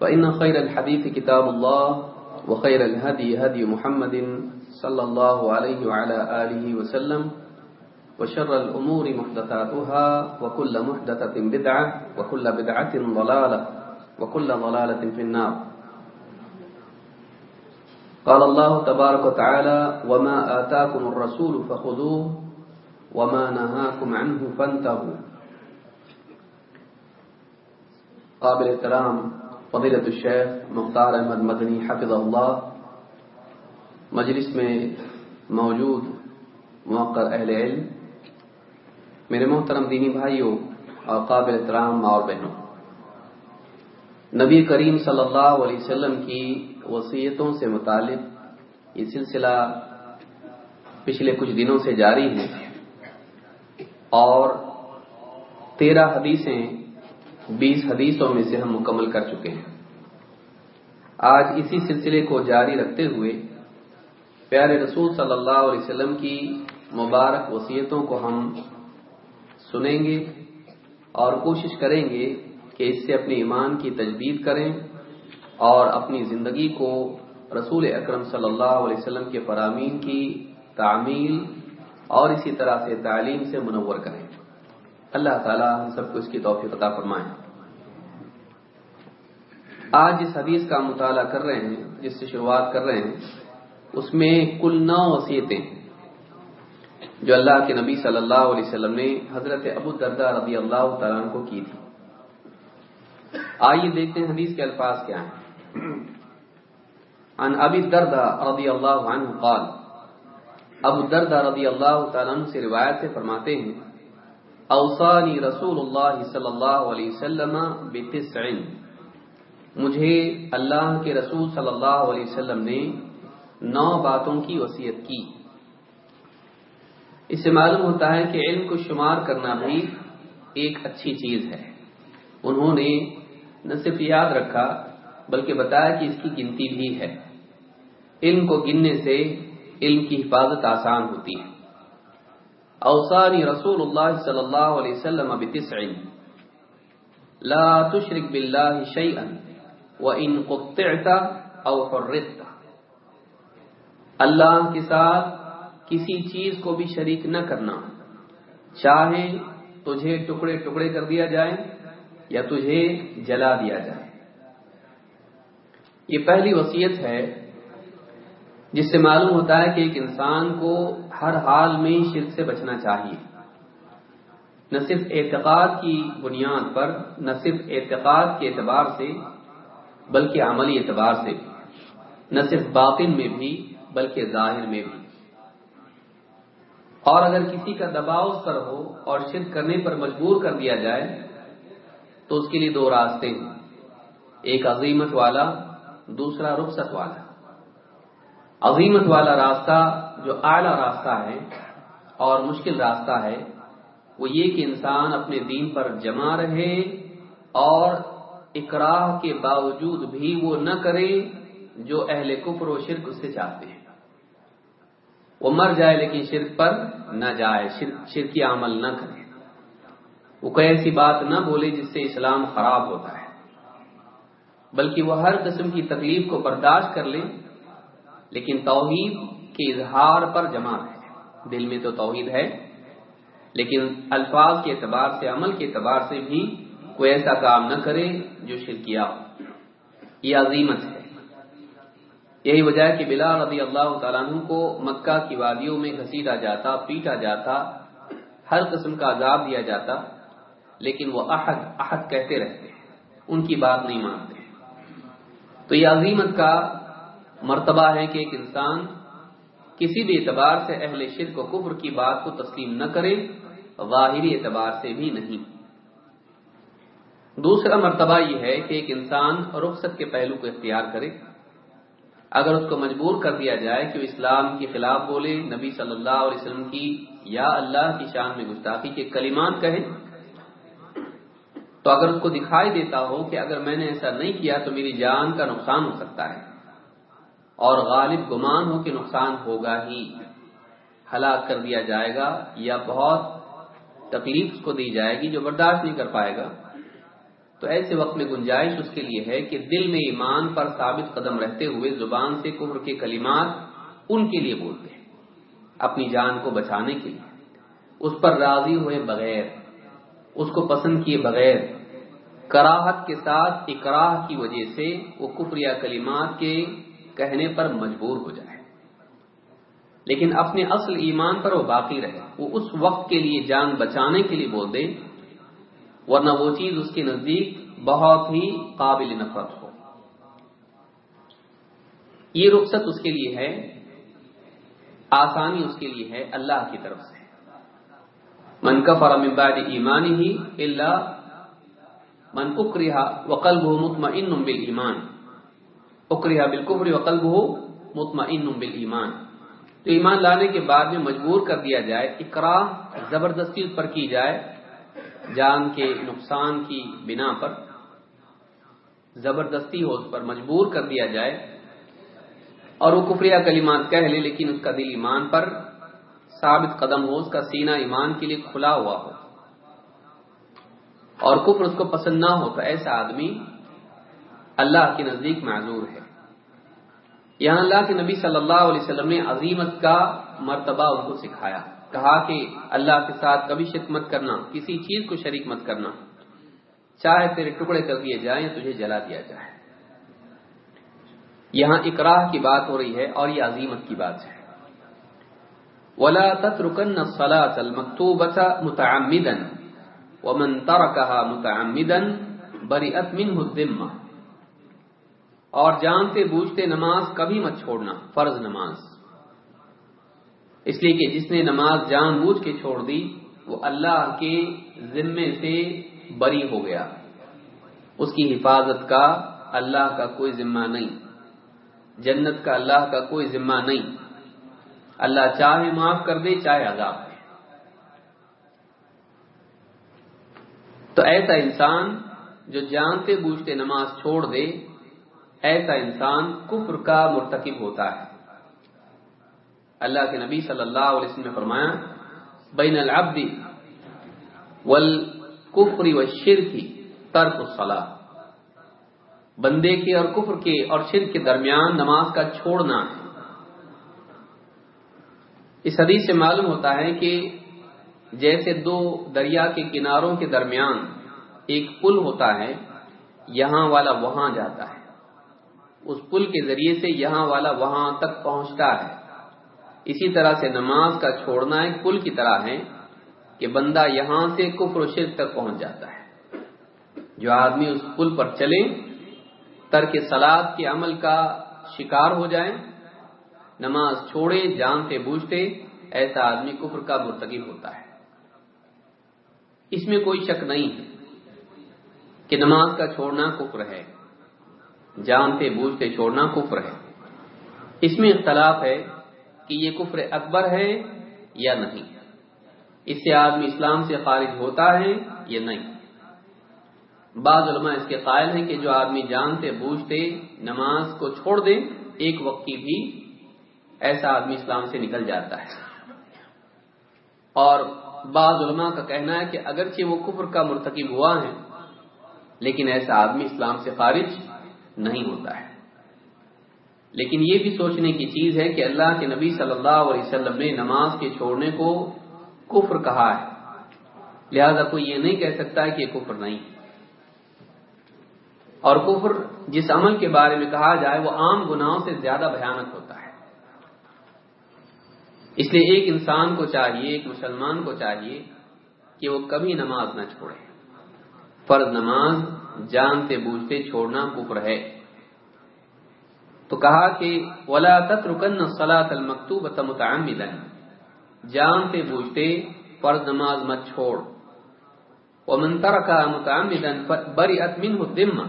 فإن خير الحديث كتاب الله وخير الهدي هدي محمد صلى الله عليه وعلى آله وسلم وشر الأمور محدثاتها وكل محدثة بدعة وكل بدعة ضلالة وكل ضلالة في النار. قال الله تبارك وتعالى وما آتاكم الرسول فخذوه وما نهاكم عنه فانتهوا. قابل احترام فضیلت الشیخ مختار احمد مدنی حفظ اللہ، مجلس میں موجود موقع اہل علم، میرے محترم دینی بھائیوں اور قابل احترام اور بہنوں، نبی کریم صلی اللہ علیہ وسلم کی وصیتوں سے متعلق یہ سلسلہ پچھلے کچھ دنوں سے جاری ہے اور تیرہ حدیثیں بیس حدیثوں میں سے ہم مکمل کر چکے ہیں۔ آج اسی سلسلے کو جاری رکھتے ہوئے پیارے رسول صلی اللہ علیہ وسلم کی مبارک وصیتوں کو ہم سنیں گے اور کوشش کریں گے کہ اس سے اپنے ایمان کی تجدید کریں اور اپنی زندگی کو رسول اکرم صلی اللہ علیہ وسلم کے فرامین کی تعمیل اور اسی طرح سے تعلیم سے منور کریں۔ اللہ تعالیٰ ہم سب کو اس کی توفیق عطا فرمائیں آج جس حدیث کا مطالعہ کر رہے ہیں، جس سے شروعات کر رہے ہیں، اس میں کل نو وصیتیں جو اللہ کے نبی صلی اللہ علیہ وسلم نے حضرت ابو دردہ رضی اللہ تعالیٰ کو کی تھی۔ آئیے دیکھتے ہیں حدیث کے الفاظ کیا ہیں۔ عن ابی الدردہ رضی اللہ عنہ قال، ابو الدردہ رضی اللہ تعالیٰ عنہ سے روایت سے فرماتے ہیں، اوصانی رسول اللہ صلی اللہ علیہ وسلم بتسع مجھے اللہ کے رسول صلی اللہ علیہ وسلم نے نو باتوں کی وصیت کی۔ اس سے معلوم ہوتا ہے کہ علم کو شمار کرنا بھی ایک اچھی چیز ہے۔ انہوں نے نہ صرف یاد رکھا، بلکہ بتایا کہ اس کی گنتی بھی ہے۔ علم کو گننے سے علم کی حفاظت آسان ہوتی ہے۔ اوصانی رسول اللہ صلی اللہ علیہ وسلم بتسع۔ لا تشرک باللہ شیئا۔ وَإِن قُطِّعْتَ أَوْ حُرِّتَ اللہ کے ساتھ کسی چیز کو بھی شریک نہ کرنا۔ چاہے تجھے ٹکڑے ٹکڑے کر دیا جائے یا تجھے جلا دیا جائے۔ یہ پہلی وصیت ہے جس سے معلوم ہوتا ہے کہ ایک انسان کو ہر حال میں شرک سے بچنا چاہیے۔ نہ صرف اعتقاد کی بنیاد پر، نہ صرف اعتقاد کے اعتبار سے بلکہ عملی اعتبار سے بھی نہ صرف باطن میں بھی بلکہ ظاہر میں بھی۔ اور اگر کسی کا دباؤ سر ہو اور شرک کرنے پر مجبور کر دیا جائے، تو اس کے لیے دو راستے ہیں۔ ایک عظیمت والا، دوسرا رخصت والا۔ عظیمت والا راستہ جو اعلی راستہ ہے اور مشکل راستہ ہے، وہ یہ کہ انسان اپنے دین پر جمع رہے اور اکراہ کے باوجود بھی وہ نہ کرے جو اہل کفر و شرک اس سے چاہتے ہیں۔ وہ مر جائے لیکن شرک پر نہ جائے، شرک، شرکی عمل نہ کرے وہ کوئی ایسی بات نہ بولے جس سے اسلام خراب ہوتا ہے۔ بلکہ وہ ہر قسم کی تکلیف کو برداشت کر لے لیکن توحید کے اظہار پر جمع ہے دل میں تو توحید ہے، لیکن الفاظ کے اعتبار سے، عمل کے اعتبار سے بھی کوئی ایسا کام نہ کرے جو شرکیا ہو۔ یہ عظیمت ہے۔ یہی وجہ ہے کہ بلا رضی اللہ تعالیٰ عنہ کو مکہ کی وادیوں میں گھسیٹا جاتا، پیٹا جاتا، ہر قسم کا عذاب دیا جاتا، لیکن وہ احد احد کہتے رہتے ان کی بات نہیں مانتے۔ تو یہ عظیمت کا مرتبہ ہے کہ ایک انسان کسی بھی اعتبار سے اہل شرک و کفر کی بات کو تسلیم نہ کرے، ظاہری اعتبار سے بھی نہیں۔ دوسرا مرتبہ یہ ہے کہ ایک انسان رخصت کے پہلو کو اختیار کرے۔ اگر اس کو مجبور کر دیا جائے کہ وہ اسلام کے خلاف بولے، نبی صلی اللہ علیہ وسلم کی یا اللہ کی شان میں گستاخی کے کلمات کہے، تو اگر اس کو دکھائی دیتا ہو کہ اگر میں نے ایسا نہیں کیا تو میری جان کا نقصان ہو سکتا ہے۔ اور غالب گمان ہو کہ نقصان ہوگا ہی۔ ہلاک کر دیا جائے گا یا بہت تکلیف اس کو دی جائے گی جو برداشت نہیں کر پائے گا۔ تو ایسے وقت میں گنجائش اس کے لیے ہے کہ دل میں ایمان پر ثابت قدم رہتے ہوئے زبان سے کفر کے کلمات ان کے لیے بولتے ہیں، اپنی جان کو بچانے کے لیے۔ اس پر راضی ہوئے بغیر، اس کو پسند کیے بغیر، کراہت کے ساتھ اکراہ کی وجہ سے وہ کفر یا کلمات کے کہنے پر مجبور ہو جائے۔ لیکن اپنے اصل ایمان پر وہ باقی رہے، وہ اس وقت کے لیے جان بچانے کے لیے بول دے ورنہ وہ چیز اس کے نزدیک بہت ہی قابل نفرت ہو۔ یہ رخصت اس کے لیے ہے، آسانی اس کے لیے ہے اللہ کی طرف سے۔ من کفر من بعد ایمان ہی اللہ من اکرہ وقلبہ مطمئن بالایمان۔ اکرہ بالکفر وقلبہ مطمئن بالایمان۔ تو ایمان لانے کے بعد میں مجبور کر دیا جائے اقرا زبردستی اس پر کی جائے جان کے نقصان کی بنا پر زبردستی ہو اس پر مجبور کر دیا جائے اور وہ کفریہ کلمات کہہ لے لیکن اس کا دل ایمان پر ثابت قدم ہو، اس کا سینہ ایمان کے لیے کھلا ہوا ہو۔ اور کفر اس کو پسند نہ ہو تو ایسا آدمی اللہ کے نزدیک معذور ہے۔ یہاں اللہ کے نبی صلی اللہ علیہ وسلم نے عظیمت کا مرتبہ ان کو سکھایا۔ کہا کہ اللہ کے ساتھ کبھی شرک مت کرنا، کسی چیز کو شریک مت کرنا۔ چاہے تیرے ٹکڑے کر دیے جائیں یا تجھے جلا دیا جائے۔ یہاں اکراہ کی بات ہو رہی ہے اور یہ عظیمت کی بات ہے۔ ولا تتركن الصلاه المكتوبه متعمدا ومن تركها متعمدا برئت منه الذمه اور جانتے بوجھتے نماز کبھی مت چھوڑنا، فرض نماز۔ اس لیے کہ جس نے نماز جان بوجھ کے چھوڑ دی، وہ اللہ کے ذمے سے بری ہو گیا۔ اس کی حفاظت کا اللہ کا کوئی ذمہ نہیں۔ جنت کا اللہ کا کوئی ذمہ نہیں۔ اللہ چاہے معاف کر دے، چاہے عذاب ہے تو ایسا انسان جو جانتے بوجھتے نماز چھوڑ دے، ایسا انسان کفر کا مرتکب ہوتا ہے۔ اللہ کے نبی صلی اللہ علیہ وسلم نے فرمایا، بین العبد والکفر والشرک ترک الصلاة۔ بندے کے اور کفر کے اور شرک کے درمیان نماز کا چھوڑنا۔ ہے اس حدیث سے معلوم ہوتا ہے کہ جیسے دو دریا کے کناروں کے درمیان ایک پل ہوتا ہے، یہاں والا وہاں جاتا ہے۔ اس پل کے ذریعے سے یہاں والا وہاں تک پہنچتا ہے۔ اسی طرح سے نماز کا چھوڑنا ایک پل کی طرح ہے کہ بندہ یہاں سے کفر و شرک تک پہنچ جاتا ہے۔ جو آدمی اس پل پر چلے ترک سلاد کے عمل کا شکار ہو جائے نماز چھوڑے جانتے بوجھتے، ایسا آدمی کفر کا مرتکب ہوتا ہے۔ اس میں کوئی شک نہیں ہے کہ نماز کا چھوڑنا کفر ہے جانتے بوجھتے چھوڑنا کفر ہے۔ اس میں اختلاف ہے کہ یہ کفر اکبر ہے یا نہیں؟ اس سے آدمی اسلام سے خارج ہوتا ہے یا نہیں؟ بعض علماء اس کے قائل ہیں کہ جو آدمی جانتے، بوجھتے، نماز کو چھوڑ دے، ایک وقت کی بھی ایسا آدمی اسلام سے نکل جاتا ہے۔ اور بعض علماء کا کہنا ہے کہ اگرچہ وہ کفر کا مرتکب ہوا ہے، لیکن ایسا آدمی اسلام سے خارج نہیں ہوتا ہے۔ لیکن یہ بھی سوچنے کی چیز ہے کہ اللہ کے نبی صلی اللہ علیہ وسلم نے نماز کے چھوڑنے کو کفر کہا ہے۔ لہذا کوئی یہ نہیں کہہ سکتا ہے کہ یہ کفر نہیں۔ اور کفر جس عمل کے بارے میں کہا جائے وہ عام گناہوں سے زیادہ بھیانک ہوتا ہے۔ اس لیے ایک انسان کو چاہیے، ایک مسلمان کو چاہیے کہ وہ کبھی نماز نہ چھوڑے۔ فرض نماز جانتے بوجھتے چھوڑنا کفر ہے۔ تو کہا کہ ولا تترکن الصلاة المکتوبة متعمدا۔ جانتے بوجھتے، فرض نماز مت چھوڑ۔ ومن ترکا متعمدا برئت منه الذمہ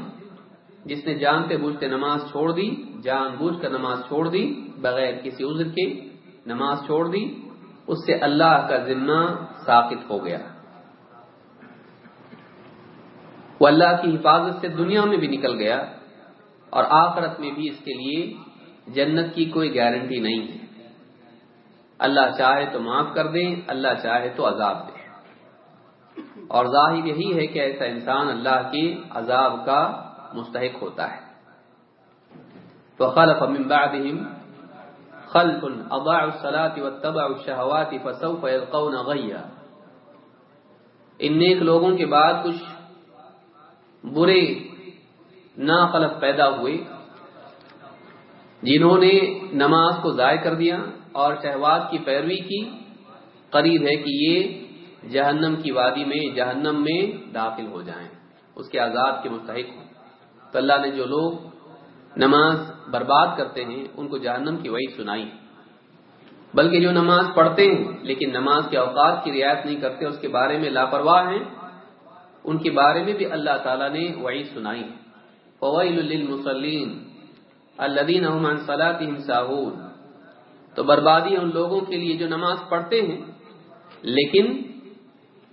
جس نے جانتے بوجھتے نماز چھوڑ دی، جان بوجھ کر نماز چھوڑ دی، بغیر کسی عذر کے نماز چھوڑ دی، اس سے اللہ کا ذمہ ثابت ہو گیا۔ وہ اللہ کی حفاظت سے دنیا میں بھی نکل گیا۔ اور آخرت میں بھی اس کے لیے جنت کی کوئی گارنٹی نہیں ہے۔ اللہ چاہے تو معاف کر دیں، اللہ چاہے تو عذاب دے اور ظاہر یہی ہے کہ ایسا انسان اللہ کے عذاب کا مستحق ہوتا ہے۔ وخلف من بعدهم خلف اضاعوا الصلاه واتبعوا الشهوات فسوف يلقون غيا۔ ان نیک لوگوں کے بعد کچھ برے ناخلف پیدا ہوئے جنہوں نے نماز کو ضائع کر دیا اور شہوات کی پیروی کی، قریب ہے کہ یہ جہنم کی وادی میں، جہنم میں داخل ہو جائیں۔ اس کے عذاب کے مستحق ہوں۔ تو اللہ نے جو لوگ نماز برباد کرتے ہیں، ان کو جہنم کی وعید سنائی۔ بلکہ جو نماز پڑھتے ہیں، لیکن نماز کے اوقات کی رعایت نہیں کرتے، اس کے بارے میں لاپرواہ ہیں۔ ان کے بارے میں بھی اللہ تعالیٰ نے وعید سنائی۔ ہے فوائل للمصلین الذین هم عن صلاتهم ساہون۔ تو بربادی ان لوگوں کے لیے جو نماز پڑھتے ہیں، لیکن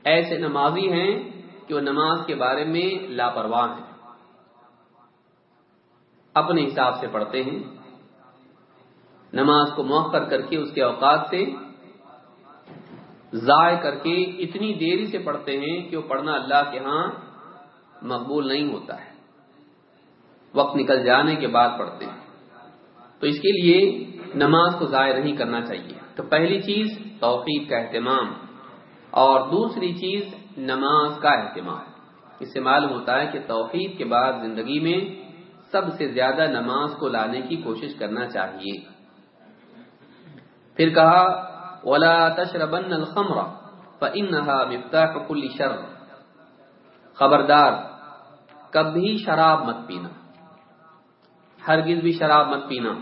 ایسے نمازی ہیں کہ وہ نماز کے بارے میں لاپرواہ ہیں۔ اپنے حساب سے پڑھتے ہیں، نماز کو موخر کر کے اس کے اوقات سے ضائع کر کے اتنی دیری سے پڑھتے ہیں کہ وہ پڑھنا اللہ کے ہاں مقبول نہیں ہوتا ہے۔ وقت نکل جانے کے بعد پڑھتے ہیں۔ تو اس کے لیے نماز کو ضائع نہیں کرنا چاہیے۔ تو پہلی چیز توحید کا اہتمام اور دوسری چیز نماز کا اہتمام۔ اس سے معلوم ہوتا ہے کہ توحید کے بعد زندگی میں سب سے زیادہ نماز کو لانے کی کوشش کرنا چاہیے۔ پھر کہا، ولا تشربن الخمر فانها مفتاح كل شر۔ خبردار، کبھی شراب مت پینا۔ ہرگز بھی شراب مت پینا۔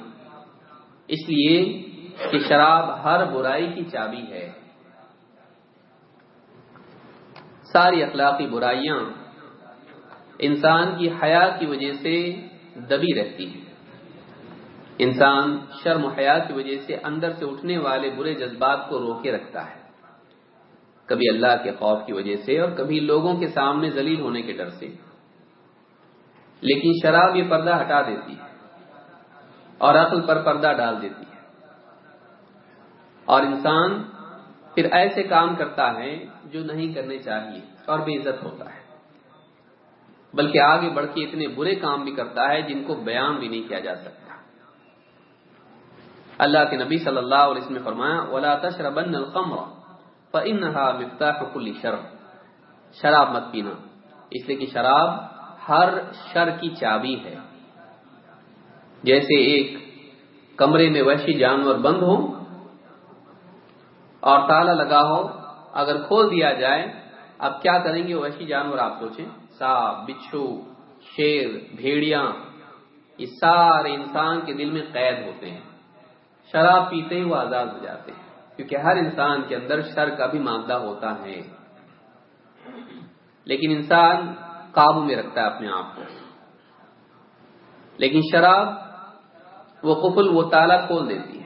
اس لیے کہ شراب ہر برائی کی چابی ہے۔ ساری اخلاقی برائیاں انسان کی حیا کی وجہ سے دبی رہتی ہے انسان شرم و حیا کی وجہ سے اندر سے اٹھنے والے برے جذبات کو روکے رکھتا ہے۔ کبھی اللہ کے خوف کی وجہ سے اور کبھی لوگوں کے سامنے ذلیل ہونے کے ڈر سے۔ لیکن شراب یہ پردہ ہٹا دیتی ہے۔ اور عقل پر پردہ ڈال دیتی ہے۔ اور انسان پھر ایسے کام کرتا ہے جو نہیں کرنے چاہیے اور بے عزت ہوتا ہے۔ بلکہ آگے بڑھ کے اتنے برے کام بھی کرتا ہے جن کو بیان بھی نہیں کیا جا سکتا۔ اللہ کے نبی صلی اللہ علیہ وسلم نے فرمایا، ولا تشربن الخمر فانها مفتاح كل شر شراب مت پینا۔ اس لیے کہ شراب ہر شر کی چابی ہے۔ جیسے ایک کمرے میں وحشی جانور بند ہو اور تالا لگا ہو، اگر کھول دیا جائے، اب کیا کریں گے؟ وحشی جانور آپ سوچیں۔ سانپ، بچھو، شیر، بھیڑیاں، یہ سارے انسان کے دل میں قید ہوتے ہیں۔ شراب پیتے ہی وہ آزاد ہو جاتے ہیں۔ کیونکہ ہر انسان کے اندر شر کا بھی مادہ ہوتا ہے۔ لیکن انسان قابو میں رکھتا ہے اپنے آپ کو۔ لیکن شراب وہ قفل وہ تالا کھول دیتی ہے۔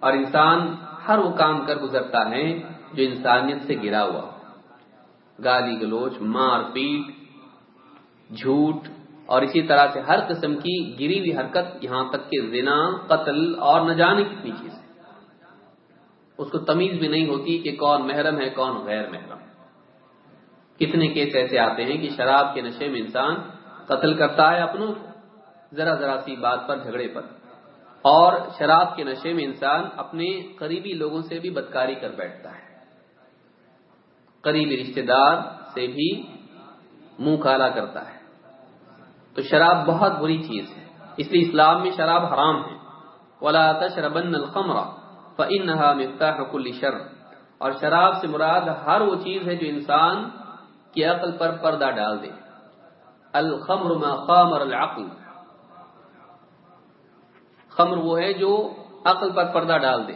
اور انسان ہر وہ کام کر گزرتا ہے جو انسانیت سے گرا ہوا گالی گلوچ، مار پیٹ، جھوٹ اور اسی طرح سے ہر قسم کی گری ہوئی حرکت یہاں تک کہ زنا، قتل اور نہ جانے کتنی چیز ہے۔ اس کو تمیز بھی نہیں ہوتی کہ کون محرم ہے، کون غیر محرم۔ کتنے کیس ایسے آتے ہیں کہ شراب کے نشے میں انسان قتل کرتا ہے اپنوں ذرا ذرا سی بات پر جھگڑے پر۔ اور شراب کے نشے میں انسان اپنے قریبی لوگوں سے بھی بدکاری کر بیٹھتا ہے۔ قریبی رشتہ دار سے بھی منہ کالا کرتا ہے۔ تو شراب بہت بری چیز ہے۔ اس لیے اسلام میں شراب حرام ہے۔ ولا تشربن الخمر فانها مفتاح كل شر۔ اور شراب سے مراد ہر وہ چیز ہے جو انسان کی عقل پر پردہ ڈال دے۔ الخمر ما خامر العقل۔ خمر وہ ہے جو عقل پر پردہ ڈال دے۔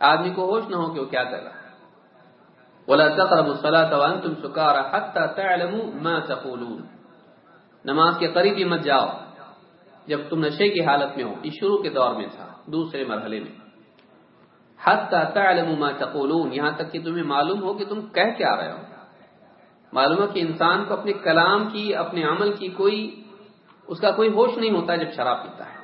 آدمی کو ہوش نہ ہو کہ وہ کیا کر رہا ہے۔ ولا تقربوا الصلاة وانتم سكارى حتى تعلموا ما تقولون۔ نماز کے قریب ہی مت جاؤ۔ جب تم نشے کی حالت میں ہو، یہ شروع کے دور میں تھا، دوسرے مرحلے میں۔ تعلم ما تقولون۔ یہاں تک کہ تمہیں معلوم ہو کہ تم کہہ کیا رہے ہو۔ معلوم ہے کہ انسان کو اپنے کلام کی، اپنے عمل کی کوئی، اس کا کوئی ہوش نہیں ہوتا جب شراب پیتا ہے۔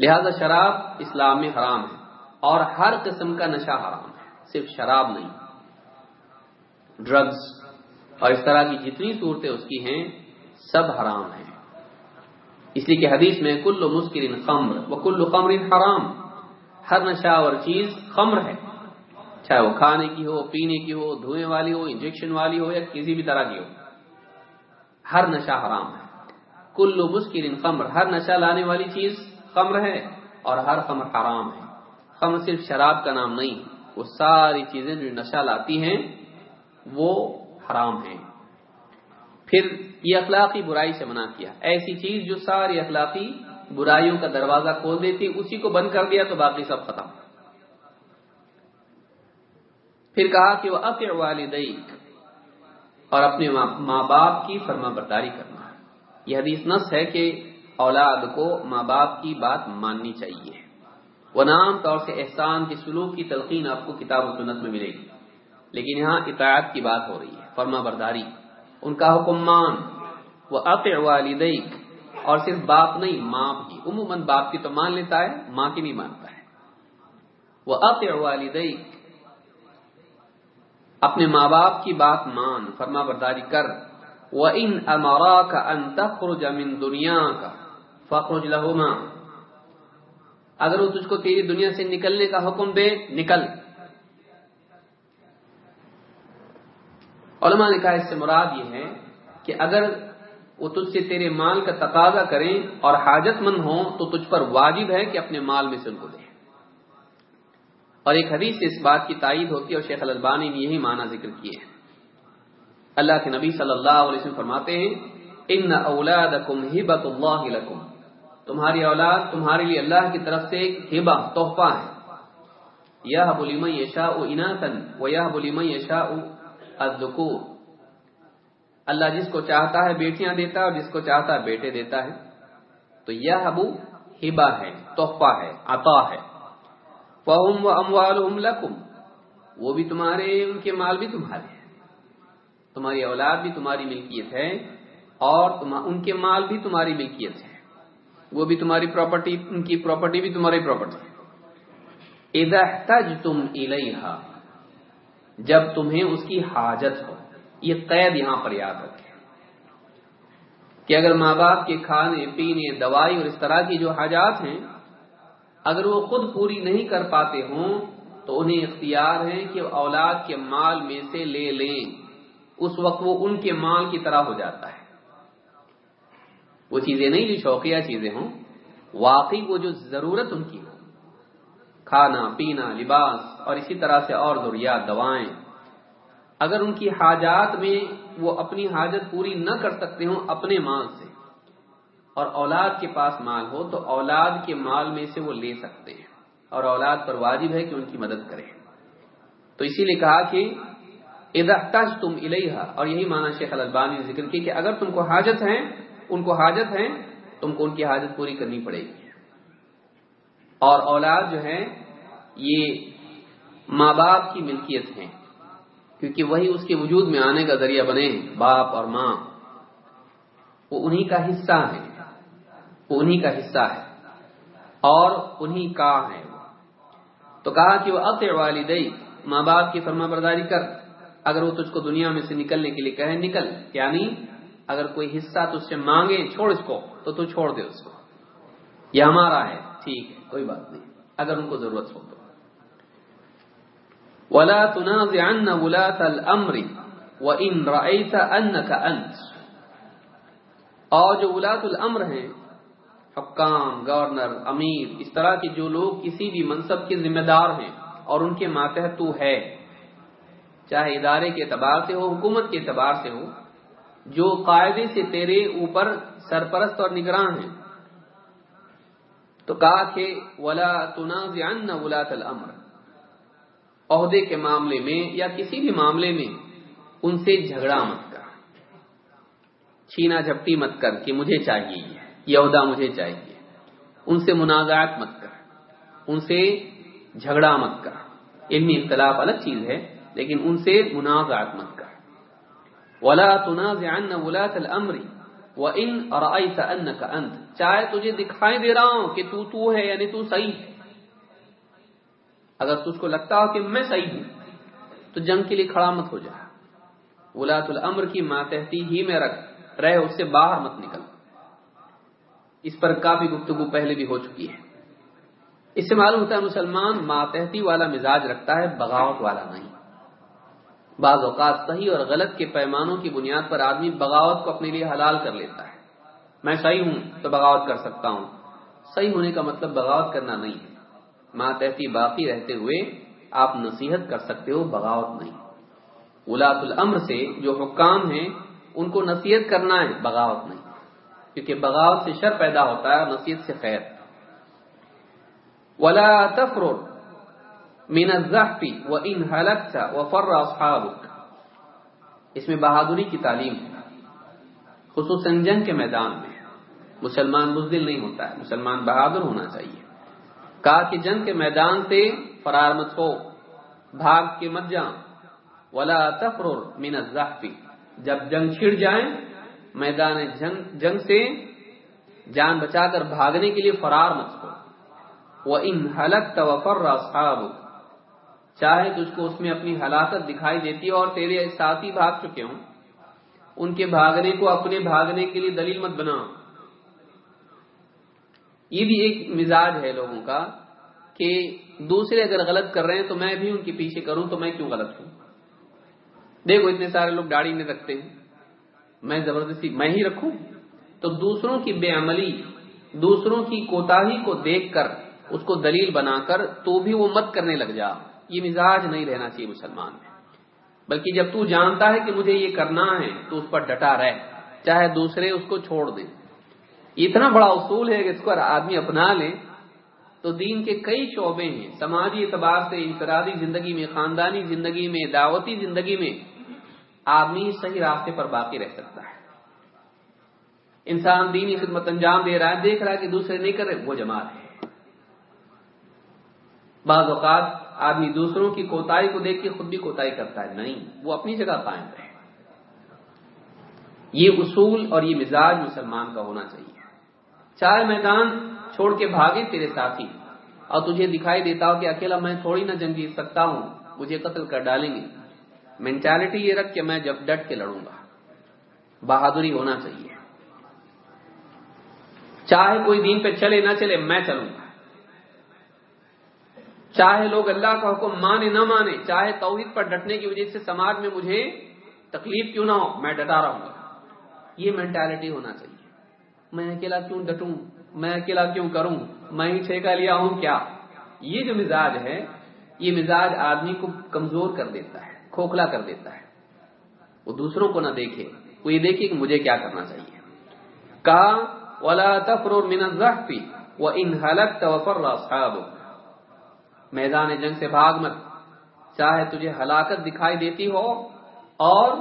لہذا شراب اسلام میں حرام ہے اور ہر قسم کا نشہ حرام ہے، صرف شراب نہیں۔ ڈرگز اور اس طرح کی جتنی صورتیں اس کی ہیں، سب حرام ہیں۔ اس لیے کہ حدیث میں کل مسکرین خمر و کل قمر حرام۔ ہر نشہ اور چیز خمر ہے، چاہے وہ کھانے کی ہو، پینے کی ہو دھوئے والی ہو، انجیکشن والی ہو، یا کسی بھی طرح کی ہو۔ ہر نشہ حرام ہے۔ کل مسکرین خمر، ہر نشہ لانے والی چیز خمر ہے اور ہر خمر حرام ہے۔ خمر صرف شراب کا نام نہیں، وہ ساری چیزیں جو نشہ لاتی ہیں، وہ حرام ہیں۔ پھر یہ اخلاقی برائی سے منع کیا۔ ایسی چیز جو ساری اخلاقی برائیوں کا دروازہ کھول دیتی، اسی کو بند کر دیا تو باقی سب ختم۔ پھر کہا کہ وہ اق والدیک اور اپنے ماں باپ کی فرما برداری کرنا۔ یہ حدیث نس ہے کہ اولاد کو ماں باپ کی بات ماننی چاہیے۔ وہ نام طور سے احسان کی سلوک کی تلقین آپ کو کتاب و سنت میں ملے گی۔ لیکن یہاں اطاعت کی بات ہو رہی ہے۔ فرما برداری۔ ان کا حکم مان۔ وہ والدیک۔ اور صرف باپ نہیں، ماں بھی۔ عموماً باپ کی تو مان لیتا ہے، ماں کی نہیں مانتا ہے۔ وہ والدیک۔ اپنے ماں باپ کی بات مان۔ فرما برداری کر۔ وہ ان امارا کا انتخر من دنیا کا فخرج لہما اگر وہ تجھ کو تیری دنیا سے نکلنے کا حکم دے، نکل۔ علماء نے کہا اس سے مراد یہ ہے کہ اگر وہ تجھ سے تیرے مال کا تقاضا کریں اور حاجت مند ہوں، تو تجھ پر واجب ہے کہ اپنے مال میں سے ان کو دے۔ اور ایک حدیث سے اس بات کی تائید ہوتی ہے اور شیخ البانی نے یہی معنی ذکر کیے ہیں۔ اللہ کے نبی صلی اللہ علیہ وسلم فرماتے ہیں، ان اولادکم ہبت اللہ لکم تمہاری اولاد تمہارے لیے اللہ کی طرف سے ایک ہبا تحفہ ہے۔ یہ بلی میں یشا اناسن و یہ بلی میں یشا الذکور۔ اللہ جس کو چاہتا ہے بیٹیاں دیتا ہے اور جس کو چاہتا ہے بیٹے دیتا ہے۔ تو یہ ابو ہبا ہے، تحفہ ہے، عطا ہے۔ فہم و اموالہم لکم۔ وہ بھی تمہارے، ان کے مال بھی تمہارے ہیں۔ تمہاری اولاد بھی تمہاری ملکیت ہے اور ان کے مال بھی تمہاری ملکیت ہے۔ وہ بھی تمہاری پراپرٹی ان کی پراپرٹی بھی تمہاری پراپرٹی اذا احتجتم الیہا جب تمہیں اس کی حاجت ہو، یہ قید یہاں پر یاد رکھے کہ اگر ماں باپ کے کھانے، پینے، دوائی اور اس طرح کی جو حاجات ہیں، اگر وہ خود پوری نہیں کر پاتے ہوں، تو انہیں اختیار ہے کہ اولاد کے مال میں سے لے لیں۔ اس وقت وہ ان کے مال کی طرح ہو جاتا ہے۔ وہ چیزیں نہیں جو شوقیہ چیزیں ہوں، واقعی وہ جو ضرورت ان کی ہو۔ کھانا، پینا، لباس اور اسی طرح سے اور ضروریات، دوائیں۔ اگر ان کی حاجات میں وہ اپنی حاجت پوری نہ کر سکتے ہوں اپنے مال سے، اور اولاد کے پاس مال ہو تو اولاد کے مال میں سے وہ لے سکتے ہیں، اور اولاد پر واجب ہے کہ ان کی مدد کرے۔ تو اسی لیے کہا کہ اداحتاج تم الحا اور یہی مانا شیخ البانی نے ذکر کی کہ اگر تم کو حاجت ہے ان کو حاجت ہے تم کو ان کی حاجت پوری کرنی پڑے گی۔ اور اولاد جو ہے یہ ماں باپ کی ملکیت ہے کیونکہ وہی اس کے وجود میں آنے کا ذریعہ بنے ہیں، باپ اور ماں۔ وہ انہی کا حصہ ہے وہ انہی کا حصہ ہے، اور انہی کا ہے تو کہا کہ وہ اب والدئی ماں باپ کی فرما برداری کر، اگر وہ تجھ کو دنیا میں سے نکلنے کے لیے کہے نکل۔ یعنی اگر کوئی حصہ تجھ سے مانگے، چھوڑ اس کو، تو تو چھوڑ دے اس کو۔ یہ ہمارا ہے، ٹھیک ہے، کوئی بات نہیں۔ اگر ان کو ضرورت ہو تو۔ ولا تنازعن ولاة الامر وان رايت انك انت اور جو ولاد الامر ہیں، حکام، گورنر، امیر، اس طرح کے جو لوگ کسی بھی منصب کے ذمہ دار ہیں اور ان کے ماتحت تو ہے، چاہے ادارے کے اعتبار سے ہو، حکومت کے اعتبار سے ہو جو قاعدے سے تیرے اوپر سرپرست اور نگران ہیں۔ تو کہا کہ ولا تنازعن ولاة الامر عہدے کے معاملے میں یا کسی بھی معاملے میں ان سے جھگڑا مت کر۔ سینا جھپٹی مت کر کہ مجھے چاہیے یہ عہدہ مجھے چاہیے۔ ان سے منازعات مت کر۔ ان سے جھگڑا مت کر۔ علمی اختلاف الگ چیز ہے، لیکن ان سے منازعات مت کر۔ ولا تنازعن ولاة الامر وان رايت انك انت چاہے تجھے دکھائی دے رہا ہوں کہ تو تو ہے یعنی تو صحیح ہے۔ اگر تجھ کو لگتا ہو کہ میں صحیح ہوں، تو جنگ کے لیے کھڑا مت ہو جا۔ ولاۃ الامر کی ماتحتی ہی میں رکھ رہے اس سے باہر مت نکل۔ اس پر کافی گفتگو پہلے بھی ہو چکی ہے۔ اس سے معلوم ہوتا ہے مسلمان ماتحتی والا مزاج رکھتا ہے، بغاوت والا نہیں۔ بعض اوقات صحیح اور غلط کے پیمانوں کی بنیاد پر آدمی بغاوت کو اپنے لیے حلال کر لیتا ہے۔ میں صحیح ہوں تو بغاوت کر سکتا ہوں۔ صحیح ہونے کا مطلب بغاوت کرنا نہیں ہے۔ ماتحتی باقی رہتے ہوئے آپ نصیحت کر سکتے ہو، بغاوت نہیں۔ الاط الامر سے جو حکام ہیں، ان کو نصیحت کرنا ہے، بغاوت نہیں۔ کیونکہ بغاوت سے شر پیدا ہوتا ہے اور نصیحت سے خیر۔ ولا تفر من الزحف وان هلكت وفر اصحابك اس میں بہادری کی تعلیم ہے. خصوصاً جنگ کے میدان میں. مسلمان بزدل نہیں ہوتا ہے. مسلمان بہادر ہونا چاہیے. کہا کہ جنگ کے میدان سے فرار مت ہو. بھاگ کے مت جان ولا تفرر من الزحف. جب جنگ چھڑ جائیں، میدان جنگ جنگ سے جان بچا کر بھاگنے کے لیے فرار مت ہو. وہ ان حلق وفر اصحاب چاہے تجھ کو اس میں اپنی ہلاکت دکھائی دیتی اور تیرے ساتھی بھاگ چکے ہوں، ان کے بھاگنے کو اپنے بھاگنے کے لیے دلیل مت بنا۔ یہ بھی ایک مزاج ہے لوگوں کا کہ دوسرے اگر غلط کر رہے ہیں تو میں بھی ان کے پیچھے کروں تو میں کیوں غلط ہوں؟ دیکھو، اتنے سارے لوگ داڑھی نہیں رکھتے ہیں۔ میں زبردستی، میں ہی رکھوں؟ تو دوسروں کی بے عملی، دوسروں کی کوتاہی کو دیکھ کر، اس کو دلیل بنا کر تو بھی وہ مت کرنے لگ جا۔ یہ مزاج نہیں رہنا چاہیے مسلمان میں۔ بلکہ جب تو جانتا ہے کہ مجھے یہ کرنا ہے، تو اس پر ڈٹا رہ، چاہے دوسرے اس کو چھوڑ دیں۔ اتنا بڑا اصول ہے کہ اس کو آدمی اپنا لے۔ تو دین کے کئی شعبے ہیں، سماجی اعتبار سے، انفرادی زندگی میں، خاندانی زندگی میں، دعوتی زندگی میں، آدمی صحیح راستے پر باقی رہ سکتا ہے۔ انسان دینی خدمت انجام دے رہا ہے، دیکھ رہا ہے کہ دوسرے نہیں کر رہے، وہ جماعت ہے۔ بعض اوقات آدمی دوسروں کی کوتاہی کو دیکھ کے خود بھی کوتاہی کرتا ہے۔ نہیں، وہ اپنی جگہ قائم رہے۔ یہ اصول اور یہ مزاج مسلمان کا ہونا چاہیے۔ چاہے میدان چھوڑ کے بھاگے تیرے ساتھی۔ اور تجھے دکھائی دیتا ہو کہ اکیلا میں تھوڑی نہ جنگ جیت سکتا ہوں، مجھے قتل کر ڈالیں گے۔ مینٹالٹی یہ رکھ کے میں جب ڈٹ کے لڑوں گا۔ بہادری ہونا چاہیے۔ چاہے کوئی دین پہ چلے نہ چلے، میں چلوں گا۔ چاہے لوگ اللہ کا حکم مانے، نہ مانے، چاہے توحید پر ڈٹنے کی وجہ سے سماج میں مجھے تکلیف کیوں نہ ہو، میں ڈٹا رہوں گا یہ مینٹالٹی ہونا چاہیے۔ میں اکیلا کیوں ڈٹوں؟ میں اکیلا کیوں کروں؟ میں ہی ٹھیکہ لیا ہوں کیا؟ یہ جو مزاج ہے، یہ مزاج آدمی کو کمزور کر دیتا ہے، کھوکھلا کر دیتا ہے۔ وہ دوسروں کو نہ دیکھے، وہ یہ دیکھے کہ مجھے کیا کرنا چاہیے۔ کہا، ولا تفرور من الزحف وان هلكت وفر اصحابك میدان جنگ سے بھاگ مت۔ چاہے تجھے ہلاکت دکھائی دیتی ہو اور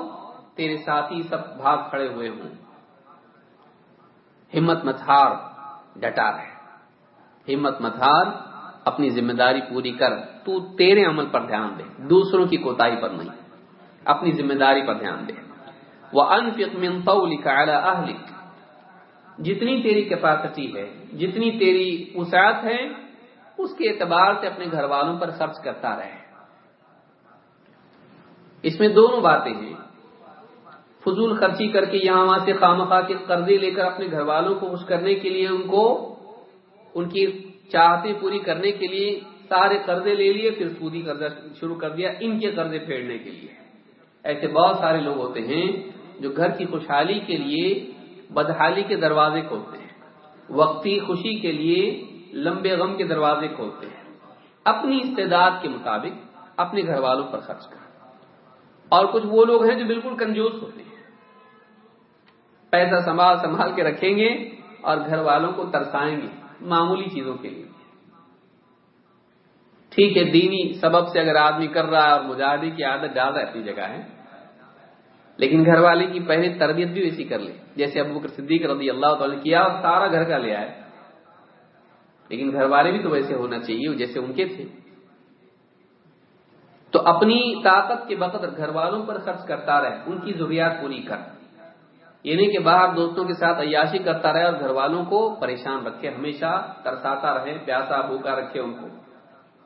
تیرے ساتھی سب بھاگ کھڑے ہوئے ہوں۔ ہمت مت ہار، ڈٹا رہے ہمت مت ہار، اپنی ذمہ داری پوری کر۔ تو تیرے عمل پر دھیان دے، دوسروں کی کوتاہی پر نہیں۔ اپنی ذمہ داری پر دھیان دے۔ وہ انفک جتنی تیری کیپیسٹی ہے، جتنی تیری وسعت ہے اس کے اعتبار سے اپنے گھر والوں پر خرچ کرتا رہے اس میں دونوں باتیں ہیں۔ فضول خرچی کر کے یہاں وہاں سے خواہ کے قرضے لے کر اپنے گھر والوں کو خوش کرنے کے لیے ان کو ان کی چاہتے پوری کرنے کے لیے سارے قرضے لے لیے، پھر سودی قرضہ شروع کر دیا ان کے قرضے پھیرنے کے لیے۔ ایسے بہت سارے لوگ ہوتے ہیں جو گھر کی خوشحالی کے لیے، بدحالی کے دروازے کھولتے ہیں۔ وقتی خوشی کے لیے لمبے غم کے دروازے کھولتے ہیں۔ اپنی استعداد کے مطابق اپنے گھر والوں پر خرچ کر اور کچھ وہ لوگ ہیں جو بالکل کنجوس ہوتے ہیں۔ پیسہ سنبھال سنبھال کے رکھیں گے اور گھر والوں کو ترسائیں گے معمولی چیزوں کے لیے۔ ٹھیک ہے، دینی سبب سے اگر آدمی کر رہا ہے اور مجاہدے کی عادت زیادہ اپنی جگہ ہے، لیکن گھر والے کی پہلے تربیت بھی ویسی کر لے۔ جیسے ابو بکر صدیق رضی اللہ تعالی نے کیا سارا گھر کا لے آئے۔ لیکن گھر والے بھی تو ویسے ہونا چاہیے جیسے ان کے تھے۔ تو اپنی طاقت کے بقدر گھر والوں پر خرچ کرتا رہے، ان کی ضروریات پوری کر۔ یہ نہیں کہ باہر دوستوں کے ساتھ عیاشی کرتا رہے اور گھر والوں کو پریشان رکھے، ہمیشہ ترساتا رہے، پیاسا بھوکا رکھے ان کو۔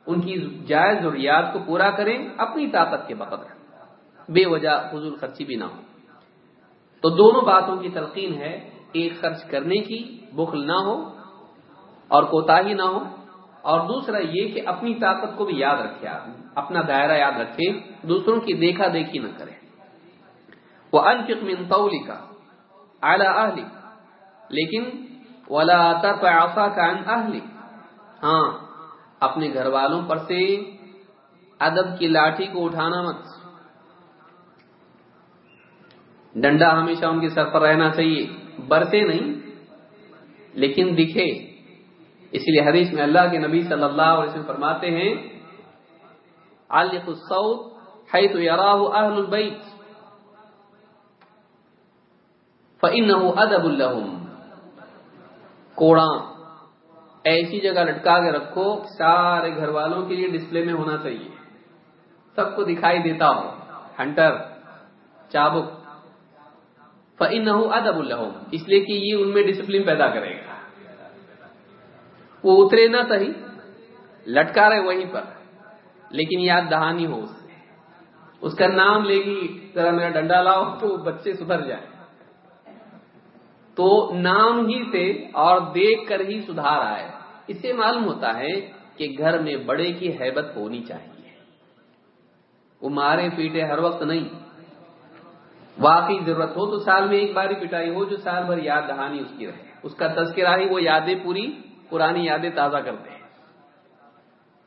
ان کی جائز ضروریات کو پورا کریں اپنی طاقت کے بقدر۔ بے وجہ فضول خرچی بھی نہ ہو۔ تو دونوں باتوں کی تلقین ہے، ایک خرچ کرنے کی، بخل نہ ہو۔ اور کوتا ہی نہ ہو۔ اور دوسرا یہ کہ اپنی طاقت کو بھی یاد رکھے آدمی اپنا دائرہ یاد رکھے دوسروں کی دیکھا دیکھی نہ کرے وہ انفق من طولی کا اعلی اہلی لیکن ولا آسا کا ان اہلی ہاں اپنے گھر والوں پر سے ادب کی لاٹھی کو اٹھانا مت۔ ڈنڈا ہمیشہ ان کے سر پر رہنا چاہیے۔ برتے نہیں، لیکن دکھے۔ اس لیے حدیث میں اللہ کے نبی صلی اللہ علیہ وسلم فرماتے ہیں، علق الصوت حيث يراه اهل البيت فانه ادب لهم۔ کوڑا ایسی جگہ لٹکا کے رکھو، سارے گھر والوں کے لیے ڈسپلے میں ہونا چاہیے۔ سب کو دکھائی دیتا ہو ہنٹر، چابک فانه ادب لهم۔ اس لیے کہ یہ ان میں ڈسپلن پیدا کرے گا۔ وہ اترے نہ صحیح، لٹکا رہے وہیں پر، لیکن یاد دہانی ہو اس سے۔ اس کا نام لے گی، ذرا میرا ڈنڈا لاؤ تو بچے سدھر جائیں۔ تو نام ہی سے اور دیکھ کر ہی سدھار آئے۔ اس سے معلوم ہوتا ہے کہ گھر میں بڑے کی حیبت ہونی چاہیے۔ وہ مارے پیٹے ہر وقت نہیں۔ واقعی ضرورت ہو تو سال میں ایک باری پٹائی ہو جو سال بھر یاد دہانی اس کی رہے۔ اس کا تذکرہ ہی وہ یادیں پوری پرانی یادیں تازہ کرتے ہیں۔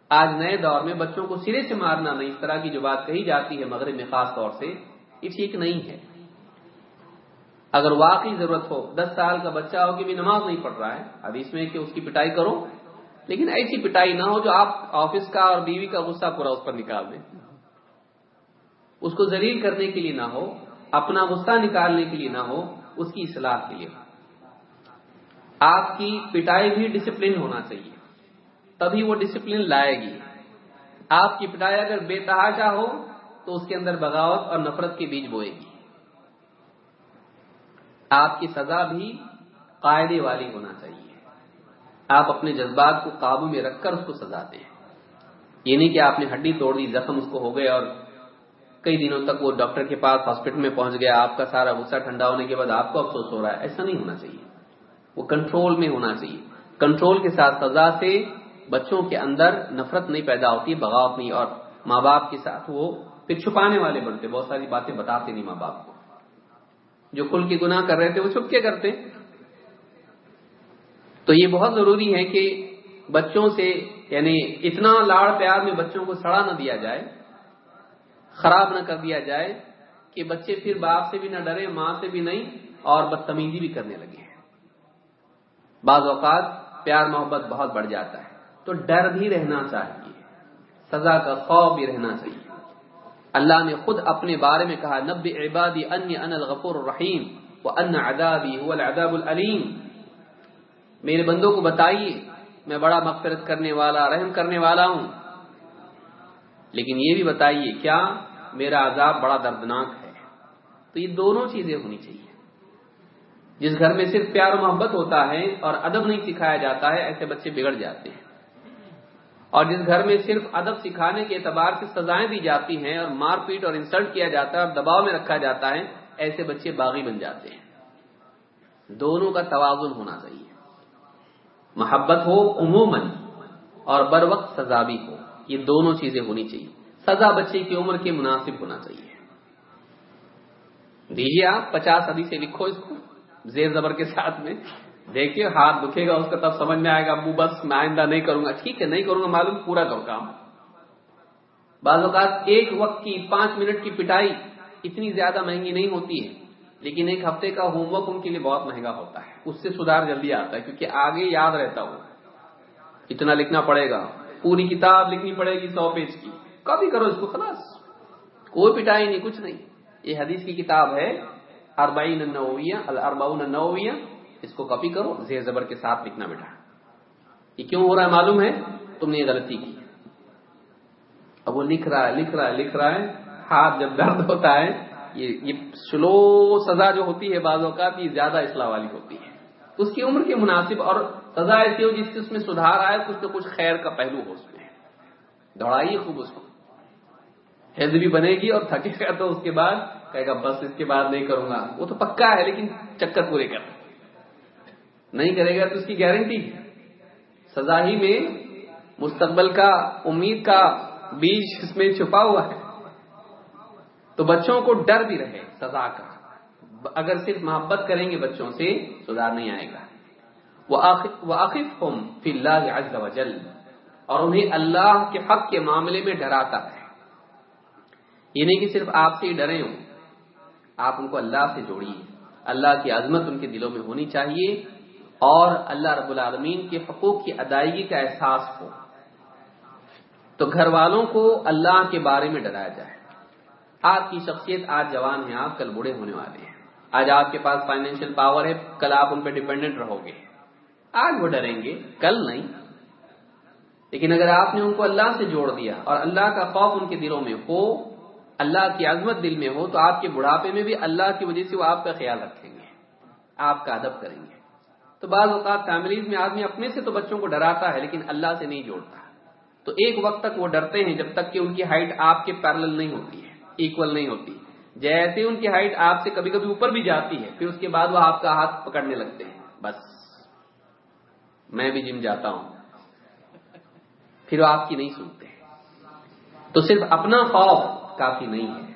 آج نئے دور میں بچوں کو سرے سے مارنا نہیں، اس طرح کی جو بات کہی جاتی ہے مغرب میں خاص طور سے، یہ ٹھیک نہیں ہے۔ اگر واقعی ضرورت ہو، دس سال کا بچہ ہو کہ بھی نماز نہیں پڑھ رہا ہے اب اس میں کہ اس کی پٹائی کرو، لیکن ایسی پٹائی نہ ہو جو آپ آفس کا اور بیوی کا غصہ پورا اس پر نکال دیں۔ اس کو ذلیل کرنے کے لیے نہ ہو، اپنا غصہ نکالنے کے لیے نہ ہو، اس کی اصلاح کے لیے۔ آپ کی پٹائی بھی ڈسپلن ہونا چاہیے۔ تبھی وہ ڈسپلن لائے گی۔ آپ کی پٹائی اگر بے تحاشا ہو، تو اس کے اندر بغاوت اور نفرت کے بیج بوئے گی۔ آپ کی سزا بھی قاعدے والی ہونا چاہیے۔ آپ اپنے جذبات کو قابو میں رکھ کر اس کو سزا دیں۔ یہ نہیں کہ آپ نے ہڈی توڑ دی، زخم اس کو ہو گئے اور کئی دنوں تک وہ ڈاکٹر کے پاس ہاسپٹل میں پہنچ گیا۔ آپ کا سارا غصہ ٹھنڈا ہونے کے بعد آپ کو افسوس ہو رہا ہے۔ ایسا نہیں ہونا چاہیے۔ وہ کنٹرول میں ہونا چاہیے۔ کنٹرول کے ساتھ سزا سے بچوں کے اندر نفرت نہیں پیدا ہوتی، بغاوت نہیں، اور ماں باپ کے ساتھ وہ پھر چھپانے والے بنتے۔ بہت ساری باتیں بتاتے نہیں ماں باپ کو۔ جو کل کے گناہ کر رہے تھے، وہ چھپ کے کرتے۔ تو یہ بہت ضروری ہے کہ بچوں سے یعنی اتنا لاڑ پیار میں بچوں کو سڑا نہ دیا جائے، خراب نہ کر دیا جائے کہ بچے پھر باپ سے بھی نہ ڈرے ماں سے بھی نہیں، اور بدتمیزی بھی کرنے لگے۔ بعض اوقات پیار محبت بہت بڑھ جاتا ہے۔ تو ڈر بھی رہنا چاہیے۔ سزا کا خوف بھی رہنا چاہیے۔ اللہ نے خود اپنے بارے میں کہا نب عبادی ان ان الغفور الرحیم وہ ان ادابی العذاب العلیم میرے بندوں کو بتائیے، میں بڑا مغفرت کرنے والا، رحم کرنے والا ہوں۔ لیکن یہ بھی بتائیے، کیا میرا عذاب بڑا دردناک ہے؟ تو یہ دونوں چیزیں ہونی چاہیے۔ جس گھر میں صرف پیار و محبت ہوتا ہے اور ادب نہیں سکھایا جاتا ہے، ایسے بچے بگڑ جاتے ہیں۔ اور جس گھر میں صرف ادب سکھانے کے اعتبار سے سزائیں دی جاتی ہیں اور مار پیٹ اور انسلٹ کیا جاتا ہے اور دباؤ میں رکھا جاتا ہے، ایسے بچے باغی بن جاتے ہیں۔ دونوں کا توازن ہونا چاہیے۔ محبت ہو، عموماً، اور بر وقت سزا بھی ہو۔ یہ دونوں چیزیں ہونی چاہیے۔ سزا بچے کی عمر کے مناسب ہونا چاہیے۔ دیجیے آپ پچاس ابھی سے لکھو اس کو۔ زیر زبر کے ساتھ میں دیکھیے ہاتھ دکھے گا، اس کا تب سمجھ میں آئے گا ابو بس میں آئندہ نہیں کروں گا۔ ٹھیک ہے، نہیں کروں گا، معلوم، پورا کرو کام۔ بعض اوقات ایک وقت کی پانچ منٹ کی پٹائی اتنی زیادہ مہنگی نہیں ہوتی ہے، لیکن ایک ہفتے کا ہوم ورک ان کے لیے بہت مہنگا ہوتا ہے۔ اس سے سدھار جلدی آتا ہے، کیونکہ آگے یاد رہتا ہو اتنا لکھنا پڑے گا، پوری کتاب لکھنی پڑے گی سو پیج کی۔ کاپی کرو اس کو، خلاص۔ کوئی پٹائی نہیں، کچھ نہیں۔ یہ حدیث کی کتاب ہے اربعین النوویہ، الاربعون النوویہ، اس کو کاپی کرو، زیر زبر کے ساتھ لکھنا بیٹا یہ کیوں ہو رہا ہے معلوم ہے؟ تم نے یہ غلطی کی۔ اب وہ لکھ رہا ہے، لکھ رہا ہے، لکھ رہا ہے۔ ہاتھ جب درد ہوتا ہے، یہ سلو سزا جو ہوتی ہے بعض اوقات، یہ زیادہ اصلاح والی ہوتی ہے۔ اس کی عمر کے مناسب اور سزا ایسی ہو جس سے اس میں سدھار آئے کچھ نہ کچھ خیر کا پہلو ہو اس میں دوڑائیے خوب اس کو۔ ہیلتھ بھی بنے گی اور تھکے گا تو اس کے بعد کہے گا، بس اس کے بعد نہیں کروں گا. وہ تو پکا ہے لیکن چکر پورے کر نہیں کرے گا تو اس کی گارنٹی سزا ہی میں مستقبل کا، امید کا بیج اس میں چھپا ہوا ہے۔ تو بچوں کو ڈر بھی رہے سزا کا۔ اگر صرف محبت کریں گے بچوں سے سدھار نہیں آئے گا۔ وہ فی اللہ اور انہیں اللہ کے حق کے معاملے میں ڈراتا ہے۔ یہ نہیں کہ صرف آپ سے ہی ڈرے ہوں۔ آپ ان کو اللہ سے جوڑیے۔ اللہ کی عظمت ان کے دلوں میں ہونی چاہیے اور اللہ رب العالمین کے حقوق کی ادائیگی کا احساس ہو۔ تو گھر والوں کو اللہ کے بارے میں ڈرایا جائے۔ آپ کی شخصیت آج جوان ہیں، آپ کل بوڑھے ہونے والے ہیں۔ آج آپ کے پاس فائنینشیل پاور ہے، کل آپ ان پہ ڈیپینڈنٹ رہو گے۔ آج وہ ڈریں گے، کل نہیں۔ لیکن اگر آپ نے ان کو اللہ سے جوڑ دیا اور اللہ کا خوف ان کے دلوں میں ہو اللہ کی عظمت دل میں ہو تو آپ کے بڑھاپے میں بھی اللہ کی وجہ سے وہ آپ کا خیال رکھیں گے۔ آپ کا ادب کریں گے۔ تو بعض اوقات فیملیز میں آدمی اپنے سے تو بچوں کو ڈراتا ہے لیکن اللہ سے نہیں جوڑتا۔ تو ایک وقت تک وہ ڈرتے ہیں جب تک کہ ان کی ہائٹ آپ کے پیرل نہیں ہوتی ہے ایکول نہیں ہوتی۔ جیسے ان کی ہائٹ آپ سے کبھی کبھی اوپر بھی جاتی ہے، پھر اس کے بعد وہ آپ کا ہاتھ پکڑنے لگتے ہیں۔ بس۔ میں بھی جم جاتا ہوں۔ پھر وہ آپ کی نہیں سنتے۔ تو صرف اپنا خوف کافی نہیں ہے۔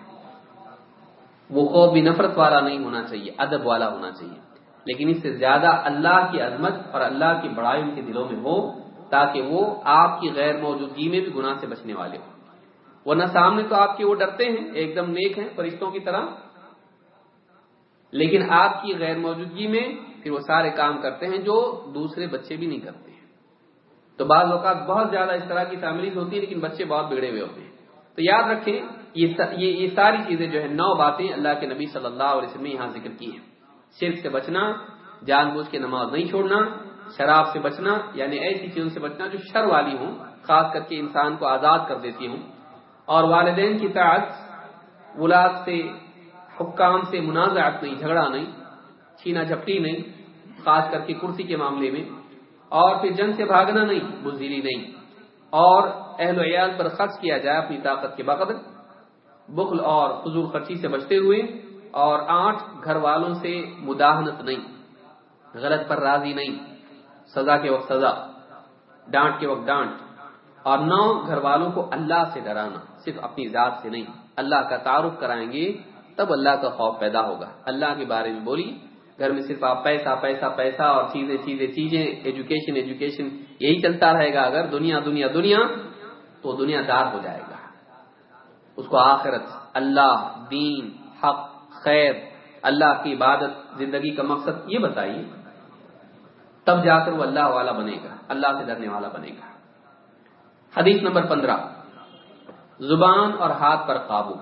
وہ خوف بھی نفرت والا نہیں ہونا چاہیے، ادب والا ہونا چاہیے۔ لیکن اس سے زیادہ اللہ کی عظمت اور اللہ کی بڑائی ان کے دلوں میں ہو تاکہ وہ آپ کی غیر موجودگی میں بھی گناہ سے بچنے والے ہوں۔ ورنہ سامنے تو آپ کے وہ ڈرتے ہیں، ایک دم نیک ہیں، فرشتوں کی طرح۔ لیکن آپ کی غیر موجودگی میں پھر وہ سارے کام کرتے ہیں جو دوسرے بچے بھی نہیں کرتے ہیں۔ تو بعض اوقات بہت زیادہ اس طرح کی فیملیز ہوتی ہیں، لیکن بچے بہت بگڑے ہوئے ہوتے ہیں۔ تو یاد رکھیں یہ ساری چیزیں جو ہے نو باتیں اللہ کے نبی صلی اللہ علیہ وسلم نے یہاں ذکر کی ہیں۔ شرک سے بچنا، جان بوجھ کے نماز نہیں چھوڑنا، شراب سے بچنا یعنی ایسی چیزوں سے بچنا جو شر والی ہوں، خاص کر کے انسان کو آزاد کر دیتی ہوں۔ اور والدین کی طاعت ولاد سے، حکام سے منازعت نہیں، جھگڑا نہیں، چھینا جھپٹی نہیں، خاص کر کے کرسی کے معاملے میں۔ اور پھر جنگ سے بھاگنا نہیں بزدلی نہیں۔ اور اہل و عیال پر خرچ کیا جائے اپنی طاقت کے بقدر۔ بخل اور فضول خرچی سے بچتے ہوئے اور آٹھ گھر والوں سے مداحنت نہیں، غلط پر راضی نہیں، سزا کے وقت سزا، ڈانٹ کے وقت ڈانٹ، اور نو گھر والوں کو اللہ سے ڈرانا، صرف اپنی ذات سے نہیں، اللہ کا تعارف کرائیں گے تب اللہ کا خوف پیدا ہوگا۔ اللہ کے بارے میں بولی گھر میں صرف آپ پیسہ پیسہ پیسہ اور چیزیں چیزیں چیزیں ایجوکیشن ایجوکیشن یہی چلتا رہے گا۔ اگر دنیا دنیا دنیا، تو دنیا دار ہو جائے گا۔ اس کو آخرت، اللہ، دین، حق، خیر، اللہ کی عبادت، زندگی کا مقصد، یہ بتائیے۔ تب جا کر وہ اللہ والا بنے گا، اللہ سے ڈرنے والا بنے گا۔ حدیث نمبر پندرہ۔ زبان اور ہاتھ پر قابو۔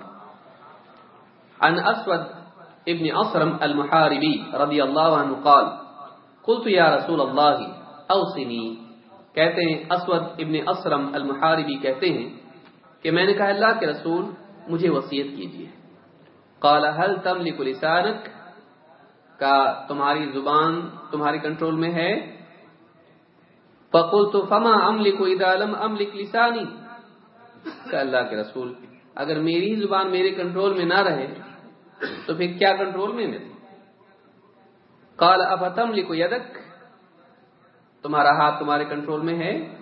ان اسود ابن اسرم المحاربی رضی اللہ عنہ قال، قلت یا رسول اللہ، اوصنی۔ کہتے ہیں، اسود ابن اسرم المحاربی کہتے ہیں کہ میں نے کہا، اللہ کے رسول مجھے وصیت کیجیے۔ قال، هل تملك لسانك کا تمہاری زبان تمہاری کنٹرول میں ہے۔ فقلت، فما املك اذا لم املك لساني کہ اللہ کے رسول، اگر میری زبان میرے کنٹرول میں نہ رہے، تو پھر کیا کنٹرول میں میرے قال افتملك يدك تمہارا ہاتھ تمہارے کنٹرول میں ہے۔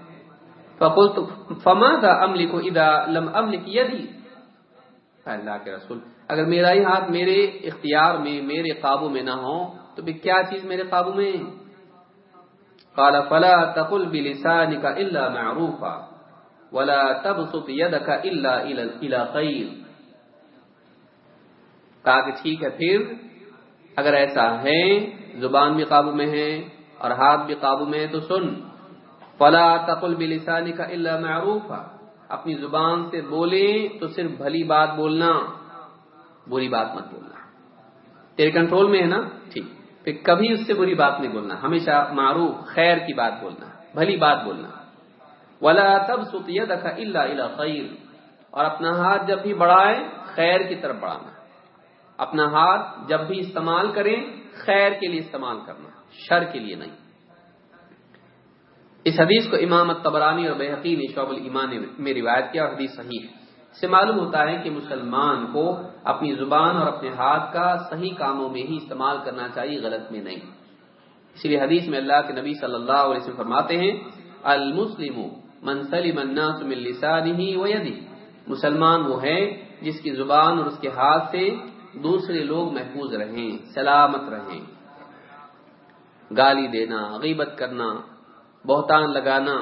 فقلت، فماذا املك اذا لم املك يدي؟ اللہ کے رسول، اگر میرا ہی ہاتھ میرے اختیار میں، میرے قابو میں نہ ہو، تو بھی کیا چیز میرے قابو میں قال فلا تقل بلسانك الا معروفا ولا تبسط يدك الا الى خير۔ کہا کہ ٹھیک ہے، پھر اگر ایسا ہے، زبان بھی قابو میں ہے اور ہاتھ بھی قابو میں ہے، تو سن۔ فلا تقل بلسانك الا معروفا۔ اپنی زبان سے بولے تو صرف بھلی بات بولنا، بری بات مت بولنا۔ تیرے کنٹرول میں ہے نا؟ ٹھیک۔ پھر کبھی اس سے بری بات نہیں بولنا، ہمیشہ معروف، خیر کی بات بولنا، بھلی بات بولنا۔ ولا تب ستیہ دکھا اللہ اللہ خیر اور اپنا ہاتھ جب بھی بڑھائے خیر کی طرف بڑھانا۔ اپنا ہاتھ جب بھی استعمال کریں، خیر کے لیے استعمال کرنا، شر کے لیے نہیں۔ اس حدیث کو امام تبرانی اور بحقی نے شعب المان میں روایت کیا اور حدیث صحیح ہے۔ اس سے معلوم ہوتا ہے کہ مسلمان کو اپنی زبان اور اپنے ہاتھ کا صحیح کاموں میں ہی استعمال کرنا چاہیے، غلط میں نہیں۔ اسی لیے حدیث میں اللہ کے نبی صلی اللہ علیہ وسلم فرماتے ہیں، المسلم منسلم الناس من لسانه ويده مسلمان وہ ہے جس کی زبان اور اس کے ہاتھ سے دوسرے لوگ محفوظ رہیں، سلامت رہیں۔ گالی دینا، غیبت کرنا بہتان لگانا،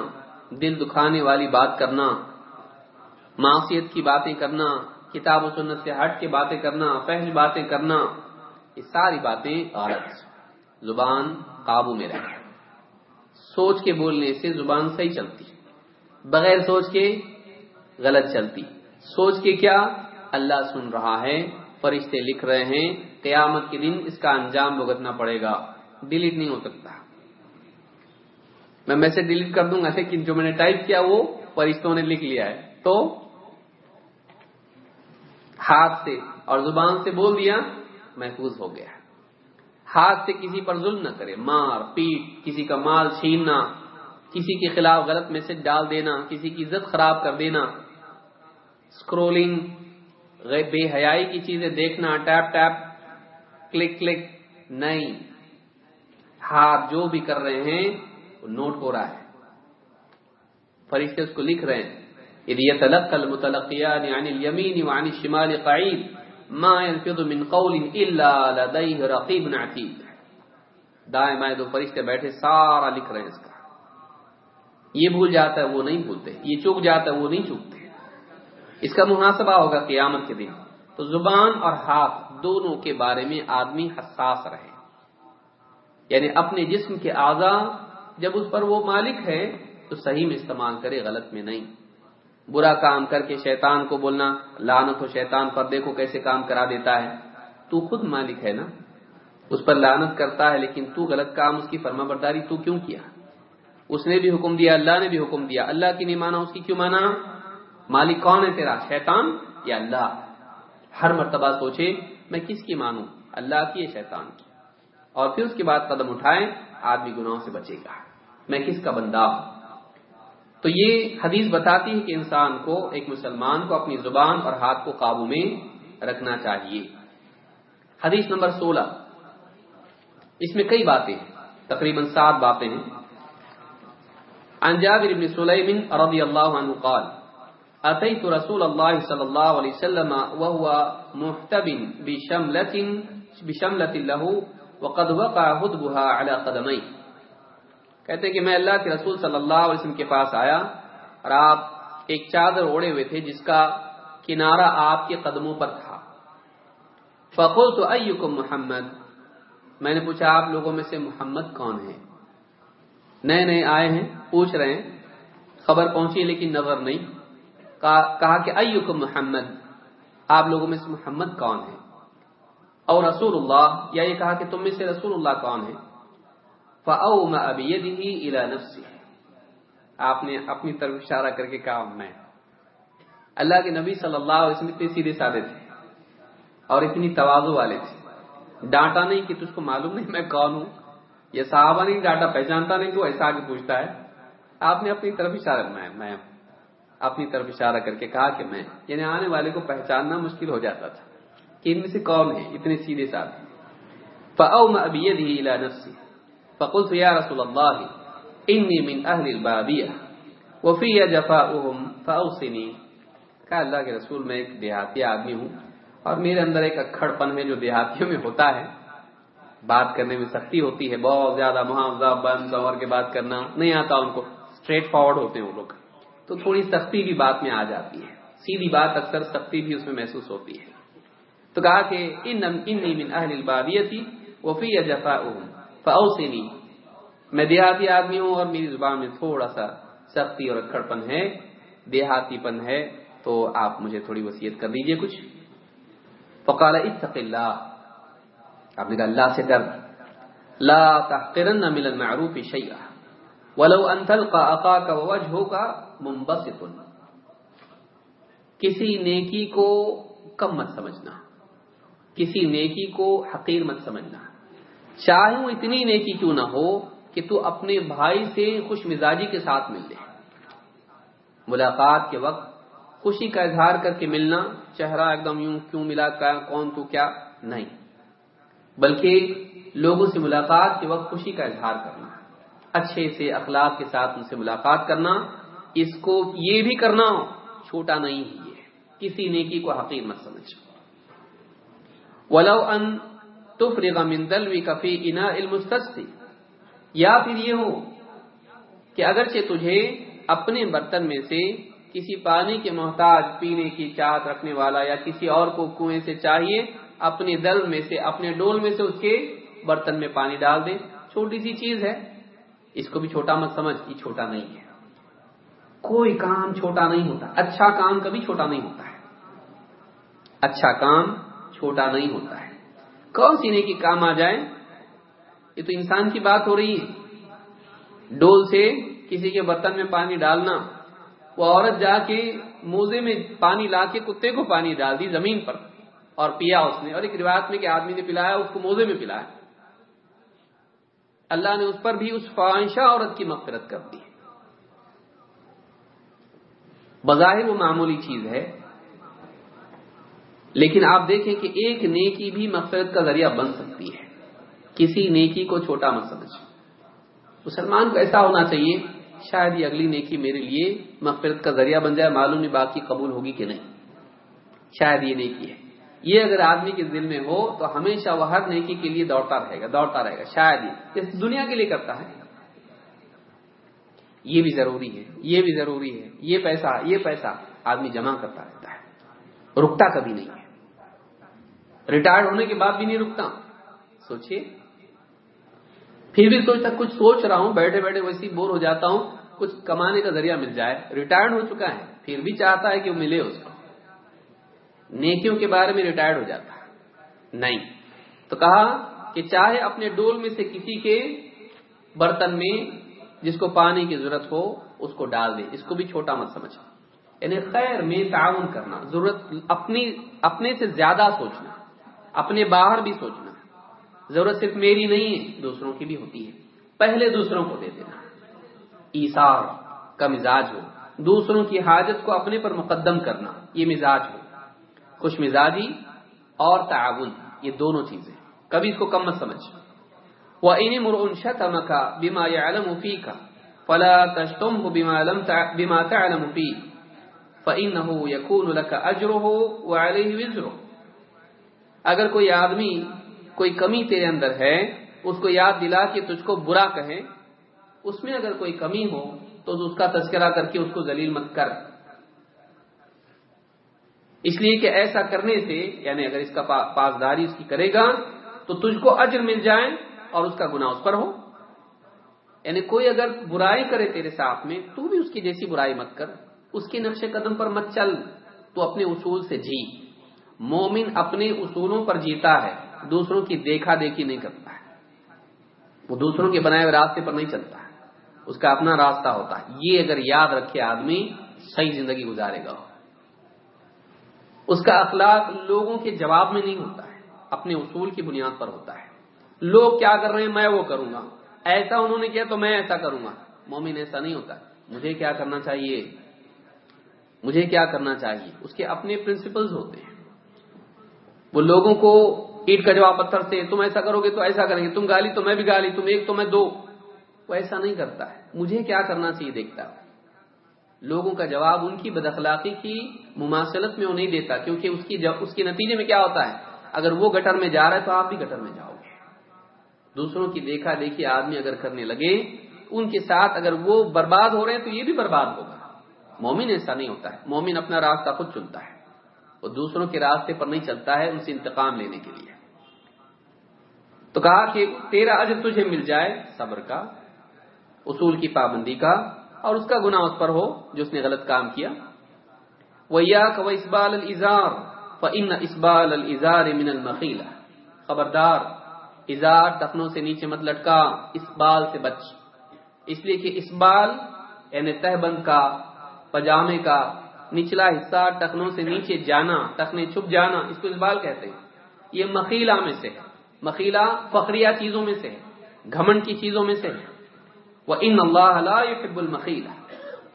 دل دکھانے والی بات کرنا معاشیت کی باتیں کرنا، کتاب و سنت سے ہٹ کے باتیں کرنا فحش باتیں کرنا، یہ ساری باتیں غلط زبان قابو میں رہے سوچ کے بولنے سے زبان صحیح چلتی بغیر سوچ کے غلط چلتی سوچ کے کیا؟ اللہ سن رہا ہے، فرشتے لکھ رہے ہیں، قیامت کے دن اس کا انجام بھگتنا پڑے گا ڈیلیٹ نہیں ہو سکتا۔ میں میسج ڈیلیٹ کر دوں گا لیکن جو میں نے ٹائپ کیا وہ فرشتوں نے لکھ لیا ہے۔ تو ہاتھ سے اور زبان سے بول دیا، محفوظ ہو گیا۔ ہاتھ سے کسی پر ظلم نہ کرے، مار، پیٹ، کسی کا مال چھیننا، کسی کے خلاف غلط میسج ڈال دینا، کسی کی عزت خراب کر دینا۔ اسکرولنگ بے حیائی کی چیزیں دیکھنا ٹیپ ٹیپ کلک کلک نہیں۔ ہاتھ جو بھی کر رہے ہیں نوٹ ہو رہا ہے۔ فرشتے اس کو لکھ رہے ہیں۔ اذ يتلقى المتلقيان عن اليمين وعن الشمال قعيد ما ينفذ من قول الا لديه رقيب عتيد۔ دائیں بائیں دو فرشتے بیٹھے سارا لکھ رہے ہیں اس کا۔ یہ بھول جاتا ہے، وہ نہیں بھولتے۔ یہ چوک جاتا ہے، وہ نہیں چوکتے۔ اس کا محاسبہ ہوگا قیامت کے دن۔ تو زبان اور ہاتھ دونوں کے بارے میں آدمی حساس رہے۔ یعنی اپنے جسم کے اعضا جب اس پر وہ مالک ہے تو صحیح میں استعمال کرے، غلط میں نہیں۔ برا کام کر کے شیطان کو بولنا لانت ہو شیطان پر دیکھو کیسے کام کرا دیتا ہے۔ تو خود مالک ہے نا؟ اس پر لانت کرتا ہے، لیکن تو غلط کام، اس کی فرما برداری تو کیوں کیا؟ اس نے بھی حکم دیا، اللہ نے بھی حکم دیا۔ اللہ کی نہیں مانا، اس کی کیوں مانا؟ مالک کون ہے تیرا؟ شیطان یا اللہ؟ ہر مرتبہ سوچے، میں کس کی مانوں؟ اللہ کی یا شیطان کی؟ اور پھر اس کے بعد قدم اٹھائے آدمی گناہوں سے بچے گا۔ میں کس کا بندہ ہوں؟ تو یہ حدیث بتاتی ہے کہ انسان کو ایک مسلمان کو اپنی زبان اور ہاتھ کو قابو میں رکھنا چاہیے۔ حدیث نمبر سولہ۔ اس میں کئی باتیں ہیں۔ تقریباً سات باتیں ہیں۔ عن جابر بن سليم رضي الله عنه قال أتيت رسول الله صلى الله عليه وسلم وهو محتب بشملة, بشملة له وقد وقع هدبها على قدميه. کہتے کہ میں اللہ کے رسول صلی اللہ علیہ وسلم کے پاس آیا اور آپ ایک چادر اوڑے ہوئے تھے جس کا کنارہ آپ کے قدموں پر تھا۔ فقول تو ایکم محمد، میں نے پوچھا آپ لوگوں میں سے محمد کون ہے؟ نئے نئے آئے ہیں، پوچھ رہے ہیں، خبر پہنچی لیکن نظر نہیں۔ کہا کہ ایکم محمد، آپ لوگوں میں سے محمد کون ہے؟ اور رسول اللہ یا یعنی یہ کہا کہ تم میں سے رسول اللہ کون ہے؟ فاؤ ابھی الا نفسی آپ نے اپنی طرف اشارہ کر کے کہا، میں۔ اللہ کے نبی صلی اللہ علیہ وسلم اتنے سیدھے سادے تھے اور اتنی توازو والے تھے۔ ڈانٹا نہیں کہ تجھ کو معلوم نہیں میں کون ہوں۔ یہ صحابہ نہیں، ڈانٹا پہچانتا نہیں تو ایسا آگے پوچھتا ہے۔ آپ نے اپنی طرف اشارہ، میں میں۔ اپنی طرف اشارہ کر کے کہا کہ میں یعنی آنے والے کو پہچاننا مشکل ہو جاتا تھا۔ کہ ان میں سے کون ہے، اتنے سیدھے سادے فاؤ میں ابھی الا نفسی فقلت يا رسول الله، إني من أهل البادية وفي جفاؤهم، فأوصني۔ کہا اللہ کے رسول، میں ایک دیہاتی آدمی ہوں اور میرے اندر ایک اکھڑ پن ہے جو دیہاتیوں میں ہوتا ہے، بات کرنے میں سختی ہوتی ہے، بہت زیادہ محافظہ، بند سور کے بات کرنا نہیں آتا ان کو۔ اسٹریٹ فارورڈ ہوتے ہیں وہ لوگ۔ تو تھوڑی سختی بھی بات میں آ جاتی ہے۔ سیدھی بات اکثر سختی بھی اس میں محسوس ہوتی ہے۔ تو کہا کہ ان من اہل البادیتی وفی جفاؤهم فاوصنی۔ میں دیہاتی آدمی ہوں اور میری زبان میں تھوڑا سا سختی اور اکڑ پن ہے، دیہاتی پن ہے، تو آپ مجھے تھوڑی وصیت کر دیجیے کچھ۔ فقال اتق اللہ۔ آپ نے کہا اللہ سے ڈر۔ لا تحقرن من المعروف شیئا۔ ولو ان تلقى اخاك ووجهك منبسط۔ کسی نیکی کو کم مت سمجھنا۔ کسی نیکی کو حقیر مت سمجھنا۔ چاہے وہ اتنی نیکی کیوں نہ ہو کہ تو اپنے بھائی سے خوش مزاجی کے ساتھ مل لے۔ ملاقات کے وقت خوشی کا اظہار کر کے ملنا، چہرہ ایک دم یوں کیوں ملا کون تو کیا؟ نہیں۔ بلکہ لوگوں سے ملاقات کے وقت خوشی کا اظہار کرنا، اچھے سے اخلاق کے ساتھ ان سے ملاقات کرنا، اس کو یہ بھی کرنا، چھوٹا نہیں ہے کسی نیکی کو حقیر مت سمجھ ولو ان تفرغ من دلوی کفی انا المستصی یا پھر یہ ہو کہ اگرچہ تجھے اپنے برتن میں سے کسی پانی کے محتاج پینے کی چاہت رکھنے والا یا کسی اور کو کنویں سے چاہیے، اپنے دل میں سے، اپنے ڈول میں سے اس کے برتن میں پانی ڈال دے۔ چھوٹی سی چیز ہے۔ اس کو بھی چھوٹا مت سمجھ یہ چھوٹا نہیں ہے۔ کوئی کام چھوٹا نہیں ہوتا۔ اچھا کام کبھی چھوٹا نہیں ہوتا ہے۔ اچھا کام چھوٹا نہیں ہوتا ہے۔ کون سی نیکی کام آ جائے؟ یہ تو انسان کی بات ہو رہی ہے۔ ڈول سے کسی کے برتن میں پانی ڈالنا، وہ عورت جا کے موزے میں پانی لا کے کتے کو پانی ڈال دی زمین پر اور پیا اس نے۔ اور ایک روایت میں کہ آدمی نے پلایا، اس کو موزے میں پلایا۔ اللہ نے اس پر بھی اس فوائشہ عورت کی مغفرت کر دی۔ بظاہر وہ معمولی چیز ہے۔ لیکن آپ دیکھیں کہ ایک نیکی بھی مغفرت کا ذریعہ بن سکتی ہے۔ کسی نیکی کو چھوٹا مت سمجھ مسلمان کو ایسا ہونا چاہیے، شاید یہ اگلی نیکی میرے لیے مغفرت کا ذریعہ بن جائے، معلوم نہیں باقی قبول ہوگی کہ نہیں۔ شاید یہ نیکی ہے۔ یہ اگر آدمی کے دل میں ہو تو ہمیشہ وہ ہر نیکی کے لیے دوڑتا رہے گا، دوڑتا رہے گا، شاید یہ۔ اس دنیا کے لیے کرتا ہے۔ یہ بھی ضروری ہے، یہ بھی ضروری ہے، یہ پیسہ یہ پیسہ آدمی جمع کرتا رہتا ہے۔ رکتا کبھی نہیں۔ ہے ریٹائرڈ ہونے کے بعد بھی نہیں رکتا۔ سوچئے۔ پھر بھی سوچتا، کچھ سوچ رہا ہوں، بیٹھے بیٹھے ویسی بور ہو جاتا ہوں، کچھ کمانے کا ذریعہ مل جائے۔ ریٹائرڈ ہو چکا ہے۔ پھر بھی چاہتا ہے کہ وہ ملے اس کو۔ نیکیوں کے بارے میں ریٹائرڈ ہو جاتا ہے۔ نہیں۔ تو کہا کہ چاہے اپنے ڈول میں سے کسی کے برتن میں جس کو پانی کی ضرورت ہو، اس کو ڈال دے۔ اس کو بھی چھوٹا مت سمجھ یعنی خیر میں تعاون کرنا، ضرورت اپنی، اپنے سے زیادہ سوچنا، اپنے باہر بھی سوچنا۔ ضرورت صرف میری نہیں ہے، دوسروں کی بھی ہوتی ہے۔ پہلے دوسروں کو دے دینا۔ ایسار کا مزاج ہو۔ دوسروں کی حاجت کو اپنے پر مقدم کرنا، یہ مزاج ہو۔ خوش مزاجی اور تعاون، یہ دونوں چیزیں۔ کبھی اس کو کم مت سمجھ۔ وہ انہیں مرشت کا بیما علم افی کا فلا تشتم ہو بیما تعلم فی فإنه يكون لك اجره وعليه وزره۔ اگر کوئی آدمی کوئی کمی تیرے اندر ہے، اس کو یاد دلا کہ تجھ کو برا کہے، اس میں اگر کوئی کمی ہو، تو اس کا تذکرہ کر کے اس کو ذلیل مت کر۔ اس لیے کہ ایسا کرنے سے یعنی اگر اس کا پاسداری اس کی کرے گا، تو تجھ کو اجر مل جائے اور اس کا گناہ اس پر ہو۔ یعنی کوئی اگر برائی کرے تیرے ساتھ میں، تو بھی اس کی جیسی برائی مت کر۔ اس کے نقش قدم پر مت چل، تو اپنے اصول سے جی۔ مومن اپنے اصولوں پر جیتا ہے، دوسروں کی دیکھا دیکھی نہیں کرتا ہے۔ وہ دوسروں کے بنائے ہوئے راستے پر نہیں چلتا ہے۔ اس کا اپنا راستہ ہوتا ہے۔ یہ اگر یاد رکھے آدمی، صحیح زندگی گزارے گا۔ اس کا اخلاق لوگوں کے جواب میں نہیں ہوتا ہے، اپنے اصول کی بنیاد پر ہوتا ہے۔ لوگ کیا کر رہے ہیں؟ میں وہ کروں گا۔ ایسا انہوں نے کیا تو میں ایسا کروں گا۔ مومن ایسا نہیں ہوتا۔ مجھے کیا کرنا چاہیے؟ مجھے کیا کرنا چاہیے؟ اس کے اپنے پرنسپلز ہوتے ہیں۔ وہ لوگوں کو اینٹ کا جواب پتھر سے، تم ایسا کرو گے تو ایسا کریں گے، تم گالی تو میں بھی گالی، تم ایک تو میں دو۔ وہ ایسا نہیں کرتا ہے۔ مجھے کیا کرنا چاہیے دیکھتا لوگوں کا جواب ان کی بد اخلاقی کی مماثلت میں وہ نہیں دیتا، کیونکہ اس کی اس کے نتیجے میں کیا ہوتا ہے؟ اگر وہ گٹر میں جا رہا ہے تو آپ بھی گٹر میں جاؤ گے۔ دوسروں کی دیکھا دیکھی آدمی اگر کرنے لگے، ان کے ساتھ اگر وہ برباد ہو رہے ہیں تو یہ بھی برباد ہوگا۔ مومن ایسا نہیں ہوتا ہے۔ مومن اپنا راستہ خود چنتا ہے وہ دوسروں کے راستے پر نہیں چلتا ہے ان سے انتقام لینے کے لیے۔ تو کہا کہ تیرا اجر تجھے مل جائے صبر کا، اصول کی پابندی کا، اور اس کا گناہ اس پر ہو جو اس نے غلط کام کیا۔ وہ یا اسبال الزار فَإِنَّ إِسْبَالَ الْإِزَارِ مِنَ الْمَخِيلَ خبردار، ازار ٹخنوں سے نیچے مت لٹکا، اسبال سے بچ۔ اس لیے کہ اسبال یعنی تہ بند کا پجامے کا نچلا حصہ ٹخنوں سے نیچے جانا، ٹخنے چھپ جانا، اس کو اسبال کہتے ہیں۔ یہ مخیلہ میں سے مخیلہ فخریہ چیزوں میں سے گھمن کی چیزوں میں سے ہے۔ وہ ان اللہ يحب المخیلہ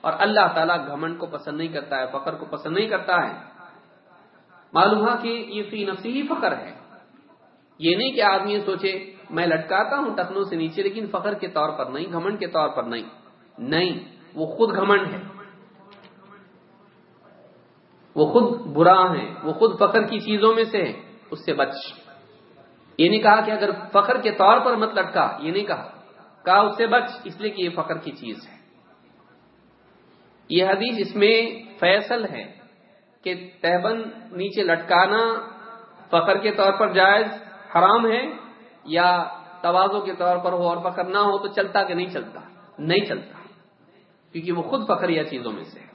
اور اللہ تعالیٰ گھمن کو پسند نہیں کرتا ہے، فخر کو پسند نہیں کرتا ہے۔ معلوم ہوا کہ یہ فی نفسی ہی فخر ہے۔ یہ نہیں کہ آدمی یہ سوچے، میں لٹکاتا ہوں ٹکنوں سے نیچے، لیکن فخر کے طور پر نہیں، گھمنڈ کے طور پر نہیں۔ نہیں، وہ خود گھمنڈ ہے۔ وہ خود برا ہے وہ خود فخر کی چیزوں میں سے اس سے بچ۔ یہ نہیں کہا کہ اگر فخر کے طور پر مت لٹکا، یہ نہیں کہا۔ کہا اس سے بچ، اس لیے کہ یہ فخر کی چیز ہے۔ یہ حدیث اس میں فیصل ہے کہ تہبند نیچے لٹکانا فخر کے طور پر جائز، حرام ہے، یا توازوں کے طور پر ہو اور فخر نہ ہو تو چلتا کہ نہیں چلتا؟ نہیں چلتا۔ کیونکہ وہ خود فخریہ چیزوں میں سے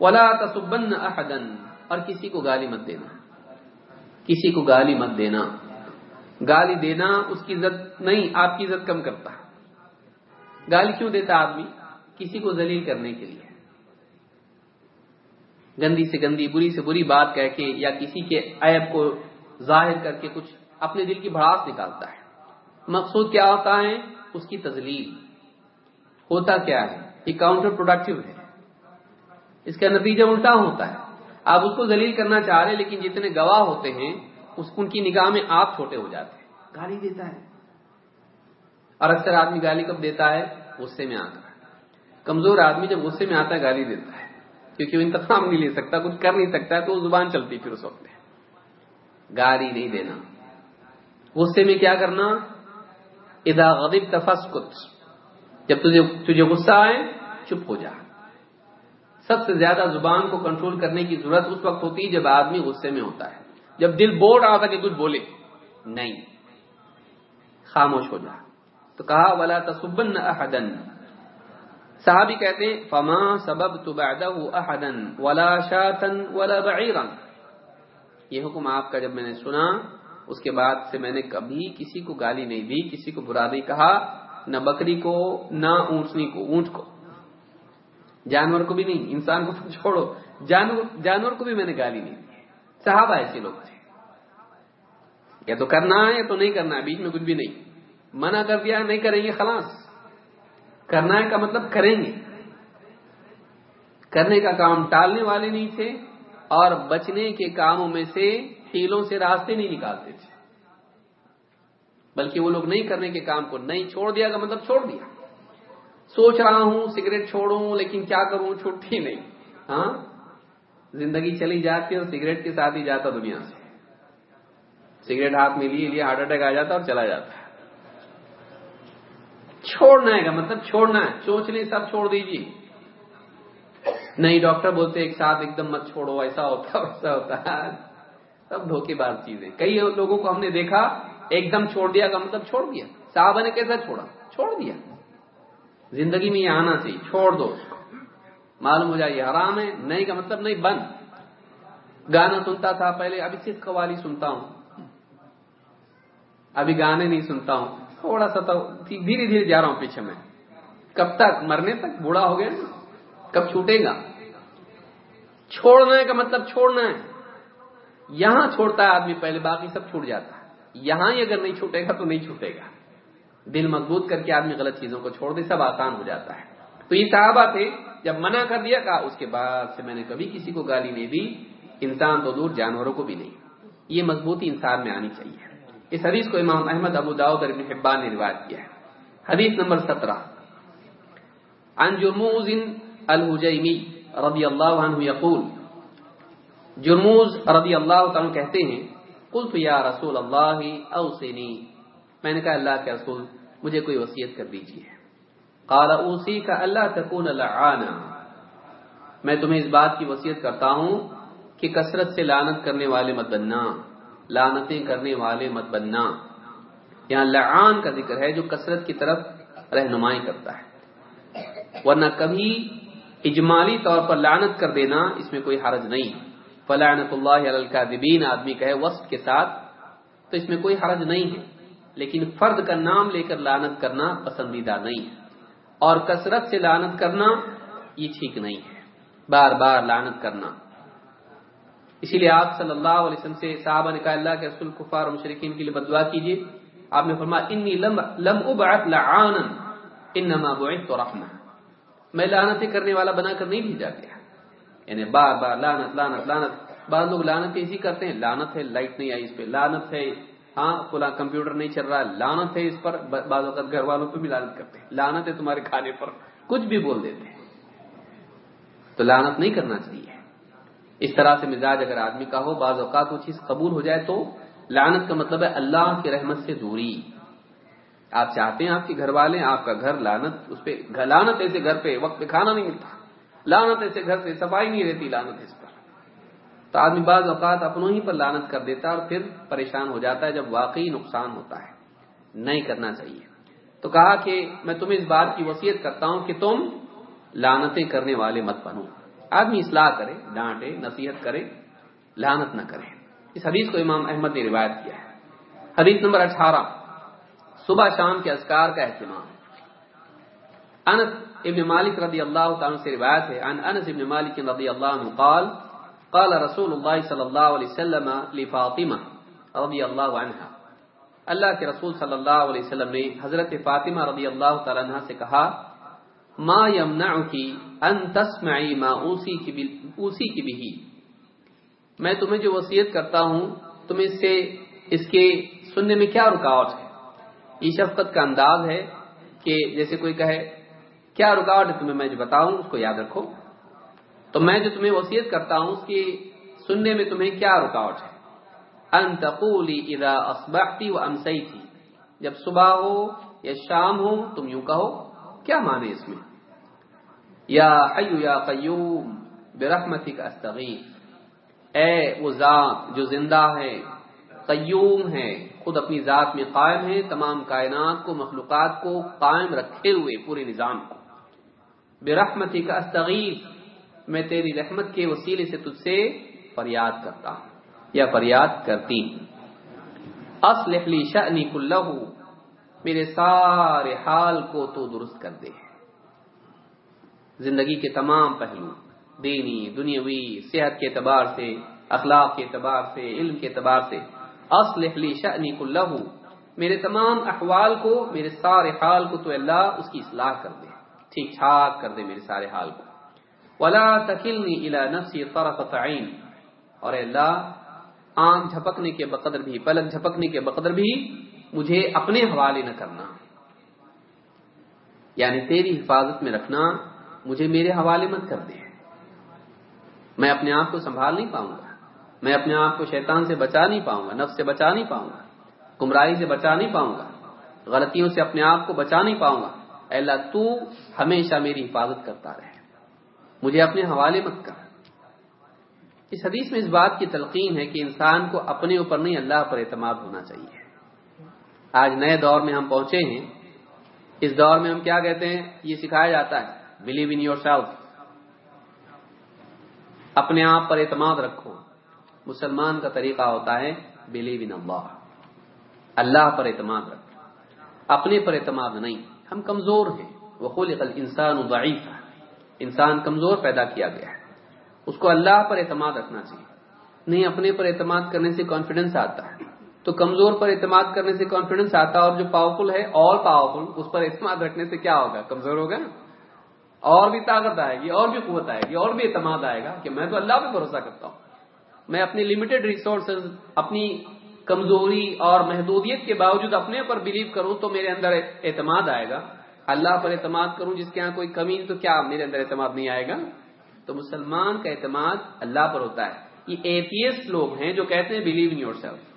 ولا تصبن احدن اور کسی کو گالی مت دینا۔ کسی کو گالی مت دینا۔ گالی دینا اس کی عزت نہیں، آپ کی عزت کم کرتا۔ گالی کیوں دیتا آدمی؟ کسی کو ذلیل کرنے کے لیے۔ گندی سے گندی، بری سے بری بات کہہ کے یا کسی کے عیب کو ظاہر کر کے کچھ اپنے دل کی بڑھاس نکالتا ہے۔ مقصود کیا ہوتا ہے؟ اس کی تزلیل ہوتا کیا ہے؟ یہ کاؤنٹر پروڈکٹیو ہے۔ اس کا نتیجہ الٹا ہوتا ہے۔ آپ اس کو ذلیل کرنا چاہ رہے لیکن جتنے گواہ ہوتے ہیں اس ان کی نگاہ میں آپ چھوٹے ہو جاتے ہیں۔ گالی دیتا ہے۔ اور اکثر آدمی گالی کب دیتا ہے؟ غصے میں آ کر کمزور آدمی جب غصے میں آتا ہے گالی دیتا ہے۔ کیونکہ وہ انتخاب نہیں لے سکتا کچھ کر نہیں سکتا ہے تو وہ زبان چلتی پھر اس وقت گالی نہیں دینا۔ غصے میں کیا کرنا؟ ادا غدب تفس کچھ جب تجھے تجھے غصہ آئے چپ ہو جا۔ سب سے زیادہ زبان کو کنٹرول کرنے کی ضرورت اس وقت ہوتی ہے جب آدمی غصے میں ہوتا ہے۔ جب دل بول رہا تھا کہ کچھ بولے۔ نہیں۔ خاموش ہو جا۔ تو کہا، ولا تصبن احدن صحابی کہتے ہیں، فما سبب تو احدن ولا شاتن ولا بعیرا یہ حکم آپ کا جب میں نے سنا، اس کے بعد سے میں نے کبھی کسی کو گالی نہیں دی، کسی کو برا نہیں کہا، نہ بکری کو، نہ اونٹنی کو، اونٹ کو۔ جانور کو بھی نہیں، انسان کو چھوڑو۔ جانور جانور کو بھی میں نے گالی نہیں دی۔ صحابہ ایسے لوگ تھے۔ یا تو کرنا ہے یا تو نہیں کرنا ہے، بیچ میں کچھ بھی نہیں۔ منع کر دیا، نہیں کریں گے، خلاص۔ کرنا ہے کا مطلب کریں گے۔ کرنے کا کام ٹالنے والے نہیں تھے اور بچنے کے کاموں میں سے ہیلوں سے راستے نہیں نکالتے تھے۔ بلکہ وہ لوگ نہیں کرنے کے کام کو نہیں چھوڑ دیا کا مطلب چھوڑ دیا۔ سوچ رہا ہوں، سگریٹ چھوڑوں، لیکن کیا کروں؟ چھوٹی نہیں۔ ہاں؟ زندگی چلی جاتی ہے اور سگریٹ کے ساتھ ہی جاتا دنیا سے۔ سگریٹ ہاتھ میں لیے لیے ہارٹ اٹیک آ جاتا اور چلا جاتا ہے۔ چھوڑنا ہے کا مطلب چھوڑنا ہے۔ سوچنے سب چھوڑ دیجیے نہیں، ڈاکٹر بولتے ایک ساتھ ایک دم مت چھوڑو، ایسا ہوتا ویسا ہوتا سب دھوکے باز چیزیں۔ کئی لوگوں کو ہم نے دیکھا ایک دم چھوڑ دیا کا مطلب چھوڑ دیا۔ صاحبہ نے کیسا چھوڑا؟ چھوڑ دیا۔ زندگی میں یہ آنا چاہیے، چھوڑ دو معلوم ہو جائے یہ حرام ہے، نہیں کا مطلب نہیں، بند۔ گانا سنتا تھا پہلے ابھی صرف قوالی سنتا ہوں۔ ابھی گانے نہیں سنتا ہوں۔ تھوڑا سا تو دھیرے دھیرے جا رہا ہوں پیچھے میں۔ کب تک؟ مرنے تک؟ بوڑھا ہو گیا کب چھوٹے گا؟ چھوڑنا ہے کا مطلب چھوڑنا ہے۔ یہاں چھوڑتا ہے آدمی، پہلے باقی سب چھوٹ جاتا ہے۔ یہاں ہی اگر نہیں چھوٹے گا تو نہیں چھوٹے گا۔ دل مضبوط کر کے آدمی غلط چیزوں کو چھوڑ دے، سب آسان ہو جاتا ہے۔ تو یہ صحابہ تھے، جب منع کر دیا، کہا اس کے بعد سے میں نے کبھی کسی کو گالی نہیں دی، انسان تو دور جانوروں کو بھی نہیں۔ یہ مضبوطی انسان میں آنی چاہیے۔ اس حدیث کو امام احمد، ابو داؤد ابن حبان نے روایت کیا ہے۔ حدیث نمبر سترہ۔ عن جرموز الحجیمی رضی اللہ عنہ یقول، جرموز رضی اللہ عنہ کہتے ہیں، قلت یا رسول اللہ اوسنی میں نے کہا اللہ کے رسول، مجھے کوئی وصیت کر دیجیے قال اوسی کا اللہ تکون لعانا۔ میں تمہیں اس بات کی وصیت کرتا ہوں کہ کثرت سے لانت کرنے والے مت بننا۔ لانتیں کرنے والے مت بننا۔ یہاں لعان کا ذکر ہے جو کثرت کی طرف رہنمائی کرتا ہے۔ ورنہ کبھی اجمالی طور پر لانت کر دینا اس میں کوئی حرج نہیں۔ فلاحت اللہ الکاذبین، آدمی کہے وسط کے ساتھ، تو اس میں کوئی حرج نہیں ہے۔ لیکن فرد کا نام لے کر لانت کرنا پسندیدہ نہیں ہے۔ اور کثرت سے لانت کرنا یہ ٹھیک نہیں ہے۔ بار بار لانت کرنا۔ اسی لیے آپ صلی اللہ علیہ وسلم سے صحابہ نے کہا، اللہ کے رسول، کفار مشرقین کے لیے بدعا کیجیے آپ نے فرمایا، انی لم لم ابعث لعانا، انما بعثت رحمہ۔ میں لعنتیں کرنے والا بنا کر نہیں بھیجا گیا۔ یعنی بار بار لعنت لعنت لعنت۔ بعض لوگ لعنت اسی کرتے ہیں، لعنت ہے، لائٹ نہیں آئی اس پہ، لعنت ہے۔ ہاں فلاں کمپیوٹر نہیں چل رہا، لعنت ہے اس پر بعض اوقات گھر والوں پہ بھی لعنت کرتے ہیں۔ لعنت ہے تمہارے کھانے پر، کچھ بھی بول دیتے ہیں۔ تو لعنت نہیں کرنا چاہیے۔ اس طرح سے مزاج اگر آدمی کا ہو، بعض اوقات وہ چیز قبول ہو جائے تو لعنت کا مطلب ہے اللہ کی رحمت سے دوری۔ آپ چاہتے ہیں آپ کے گھر والے، آپ کا گھر لانت اس پہ لانت ایسے گھر پہ وقت پہ کھانا نہیں ملتا۔ لانت ایسے گھر پہ، صفائی نہیں رہتی لانت اس پر۔ تو آدمی بعض اوقات اپنوں ہی پر لانت کر دیتا ہے اور پھر پریشان ہو جاتا ہے جب واقعی نقصان ہوتا ہے۔ نہیں کرنا چاہیے۔ تو کہا کہ میں تمہیں اس بات کی وصیت کرتا ہوں کہ تم لانتیں کرنے والے مت بنو۔ آدمی اصلاح کرے، ڈانٹے، نصیحت کرے لانت نہ کرے۔ اس حدیث کو امام احمد نے روایت کیا ہے۔ حدیث نمبر اٹھارہ۔ صبح شام کے اذکار کا اہتمام۔ انس ابن مالک رضی اللہ تعالیٰ سے روایت ہے۔ عن انس ابن مالک رضی اللہ عنہ قال قال رسول اللہ صلی اللہ علیہ وسلم لفاطمہ رضی اللہ عنہ اللہ کے رسول صلی اللہ علیہ وسلم نے حضرت فاطمہ رضی اللہ تعالیٰ عنہ سے کہا، ما یمنعکی ان تسمعی ما اوسی کی بھی میں تمہیں جو وصیت کرتا ہوں تم اس سے اس کے سننے میں کیا رکاوٹ ہے؟ یہ شفقت کا انداز ہے کہ جیسے کوئی کہے، کیا رکاوٹ ہے تمہیں میں جو بتاؤں، اس کو یاد رکھو؟ تو میں جو تمہیں وصیت کرتا ہوں اس کی سننے میں تمہیں کیا رکاوٹ ہے؟ ان تقولی اذا اصبحتی و امسیتی، جب صبح ہو یا شام ہو تم یوں کہو، کیا مانے اس میں؟ یا حیو یا قیوم برحمتک استغیث، اے وہ ذات جو زندہ ہے، قیوم ہے، خود اپنی ذات میں قائم ہے، تمام کائنات کو، مخلوقات کو قائم رکھے ہوئے پورے نظام کو۔ برحمتی کا استغیث میں تیری رحمت کے وسیلے سے تجھ سے فریاد کرتا ہوں، یا فریاد کرتی اصلح لی شأنی کلہ میرے سارے حال کو تو درست کر دے۔ زندگی کے تمام پہلو، دینی، دنیاوی، صحت کے اعتبار سے، اخلاق کے اعتبار سے، علم کے اعتبار سے، اصلح لی شأنی کلہ میرے تمام احوال کو، میرے سارے حال کو تو اللہ اس کی اصلاح کر دے۔ ٹھیک ٹھاک کر دے میرے سارے حال کو۔ ولا تکلنی الى نفسی طرفت عین اور اللہ، آنکھ جھپکنے کے بقدر بھی، پلک جھپکنے کے بقدر بھی مجھے اپنے حوالے نہ کرنا۔ یعنی تیری حفاظت میں رکھنا، مجھے میرے حوالے مت کر دے۔ میں اپنے آپ کو سنبھال نہیں پاؤں گا۔ میں اپنے آپ کو شیطان سے بچا نہیں پاؤں گا، نفس سے بچا نہیں پاؤں گا۔ گمراہی سے بچا نہیں پاؤں گا۔ غلطیوں سے اپنے آپ کو بچا نہیں پاؤں گا۔ اللہ، تو ہمیشہ میری حفاظت کرتا رہے۔ مجھے اپنے حوالے مت کر۔ اس حدیث میں اس بات کی تلقین ہے کہ انسان کو اپنے اوپر نہیں اللہ پر اعتماد ہونا چاہیے۔ آج نئے دور میں ہم پہنچے ہیں۔ اس دور میں ہم کیا کہتے ہیں؟ یہ سکھایا جاتا ہے۔ بلیو ان یور سیلف اپنے آپ پر اعتماد رکھو۔ مسلمان کا طریقہ ہوتا ہے بلیو ان اللہ اللہ پر اعتماد رکھو۔ اپنے پر اعتماد نہیں۔ ہم کمزور ہیں۔ وہ خلق الانسان ضعیف انسان کمزور پیدا کیا گیا ہے۔ اس کو اللہ پر اعتماد رکھنا چاہیے۔ نہیں، اپنے پر اعتماد کرنے سے کانفیڈنس آتا ہے۔ تو کمزور پر اعتماد کرنے سے کانفیڈنس آتا ہے اور جو پاورفل ہے آل پاورفل اس پر اعتماد رکھنے سے کیا ہوگا؟ کمزور ہوگا۔ اور بھی طاقت آئے گی، اور بھی قوت آئے گی، اور بھی اعتماد آئے گا کہ میں تو اللہ پہ بھروسہ کرتا ہوں۔ میں اپنی لمیٹڈ ریسورسز اپنی کمزوری اور محدودیت کے باوجود اپنے پر بلیو کروں تو میرے اندر اعتماد آئے گا۔ اللہ پر اعتماد کروں، جس کے یہاں کوئی کمی تو کیا میرے اندر اعتماد نہیں آئے گا؟ تو مسلمان کا اعتماد اللہ پر ہوتا ہے۔ یہ ایتھیس لوگ ہیں جو کہتے ہیں بلیو ان یور سیلف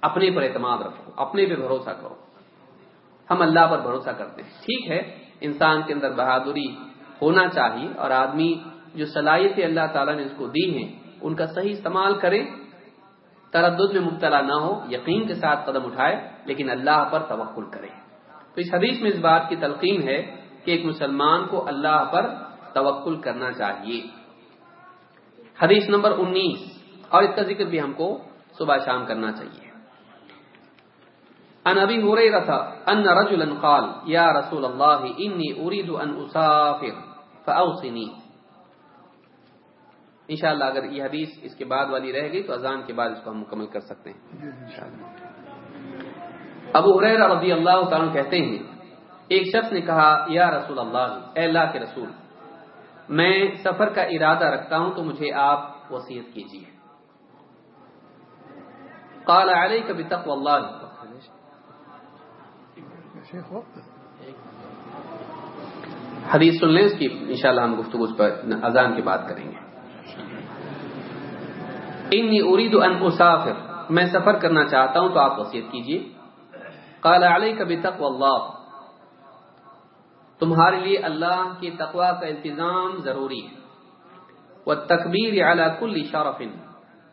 اپنے پر اعتماد رکھو، اپنے پہ بھروسہ کرو۔ ہم اللہ پر بھروسہ کرتے ہیں۔ ٹھیک ہے، انسان کے اندر بہادری ہونا چاہیے اور آدمی جو صلاحیتیں اللہ تعالیٰ نے اس کو دی ہیں، ان کا صحیح استعمال کرے۔ تردد میں مبتلا نہ ہو، یقین کے ساتھ قدم اٹھائے، لیکن اللہ پر توقل کرے۔ تو اس حدیث میں اس بات کی تلقین ہے کہ ایک مسلمان کو اللہ پر توکل کرنا چاہیے۔ حدیث نمبر انیس، اور اس کا ذکر بھی ہم کو صبح شام کرنا چاہیے۔ ان ابی هريره ان رجلا قال يا رسول الله اني اريد ان اسافر فاوصني انشاءاللہ اگر یہ حدیث اس کے بعد والی رہ گئی تو اذان کے بعد اس کو ہم مکمل کر سکتے ہیں۔ جی، ابو حریرہ رضی اللہ تعالیٰ کہتے ہیں ایک شخص نے کہا یا رسول اللہ اے اللہ کے رسول میں سفر کا ارادہ رکھتا ہوں تو مجھے آپ وصیت کیجیے۔ قال علیک بتقوى اللہ. حدیث سن لیں اس کی انشاءاللہ ہم گفتگو اس پر اذان کی بات کریں گے۔ انی اريد ان اسافر میں سفر کرنا چاہتا ہوں تو آپ وصیت کیجیے۔ قال علیک بتقوى اللہ. تمہارے لیے اللہ کی تقوی کا التزام ضروری ہے. وہ تکبیر علی کل شرف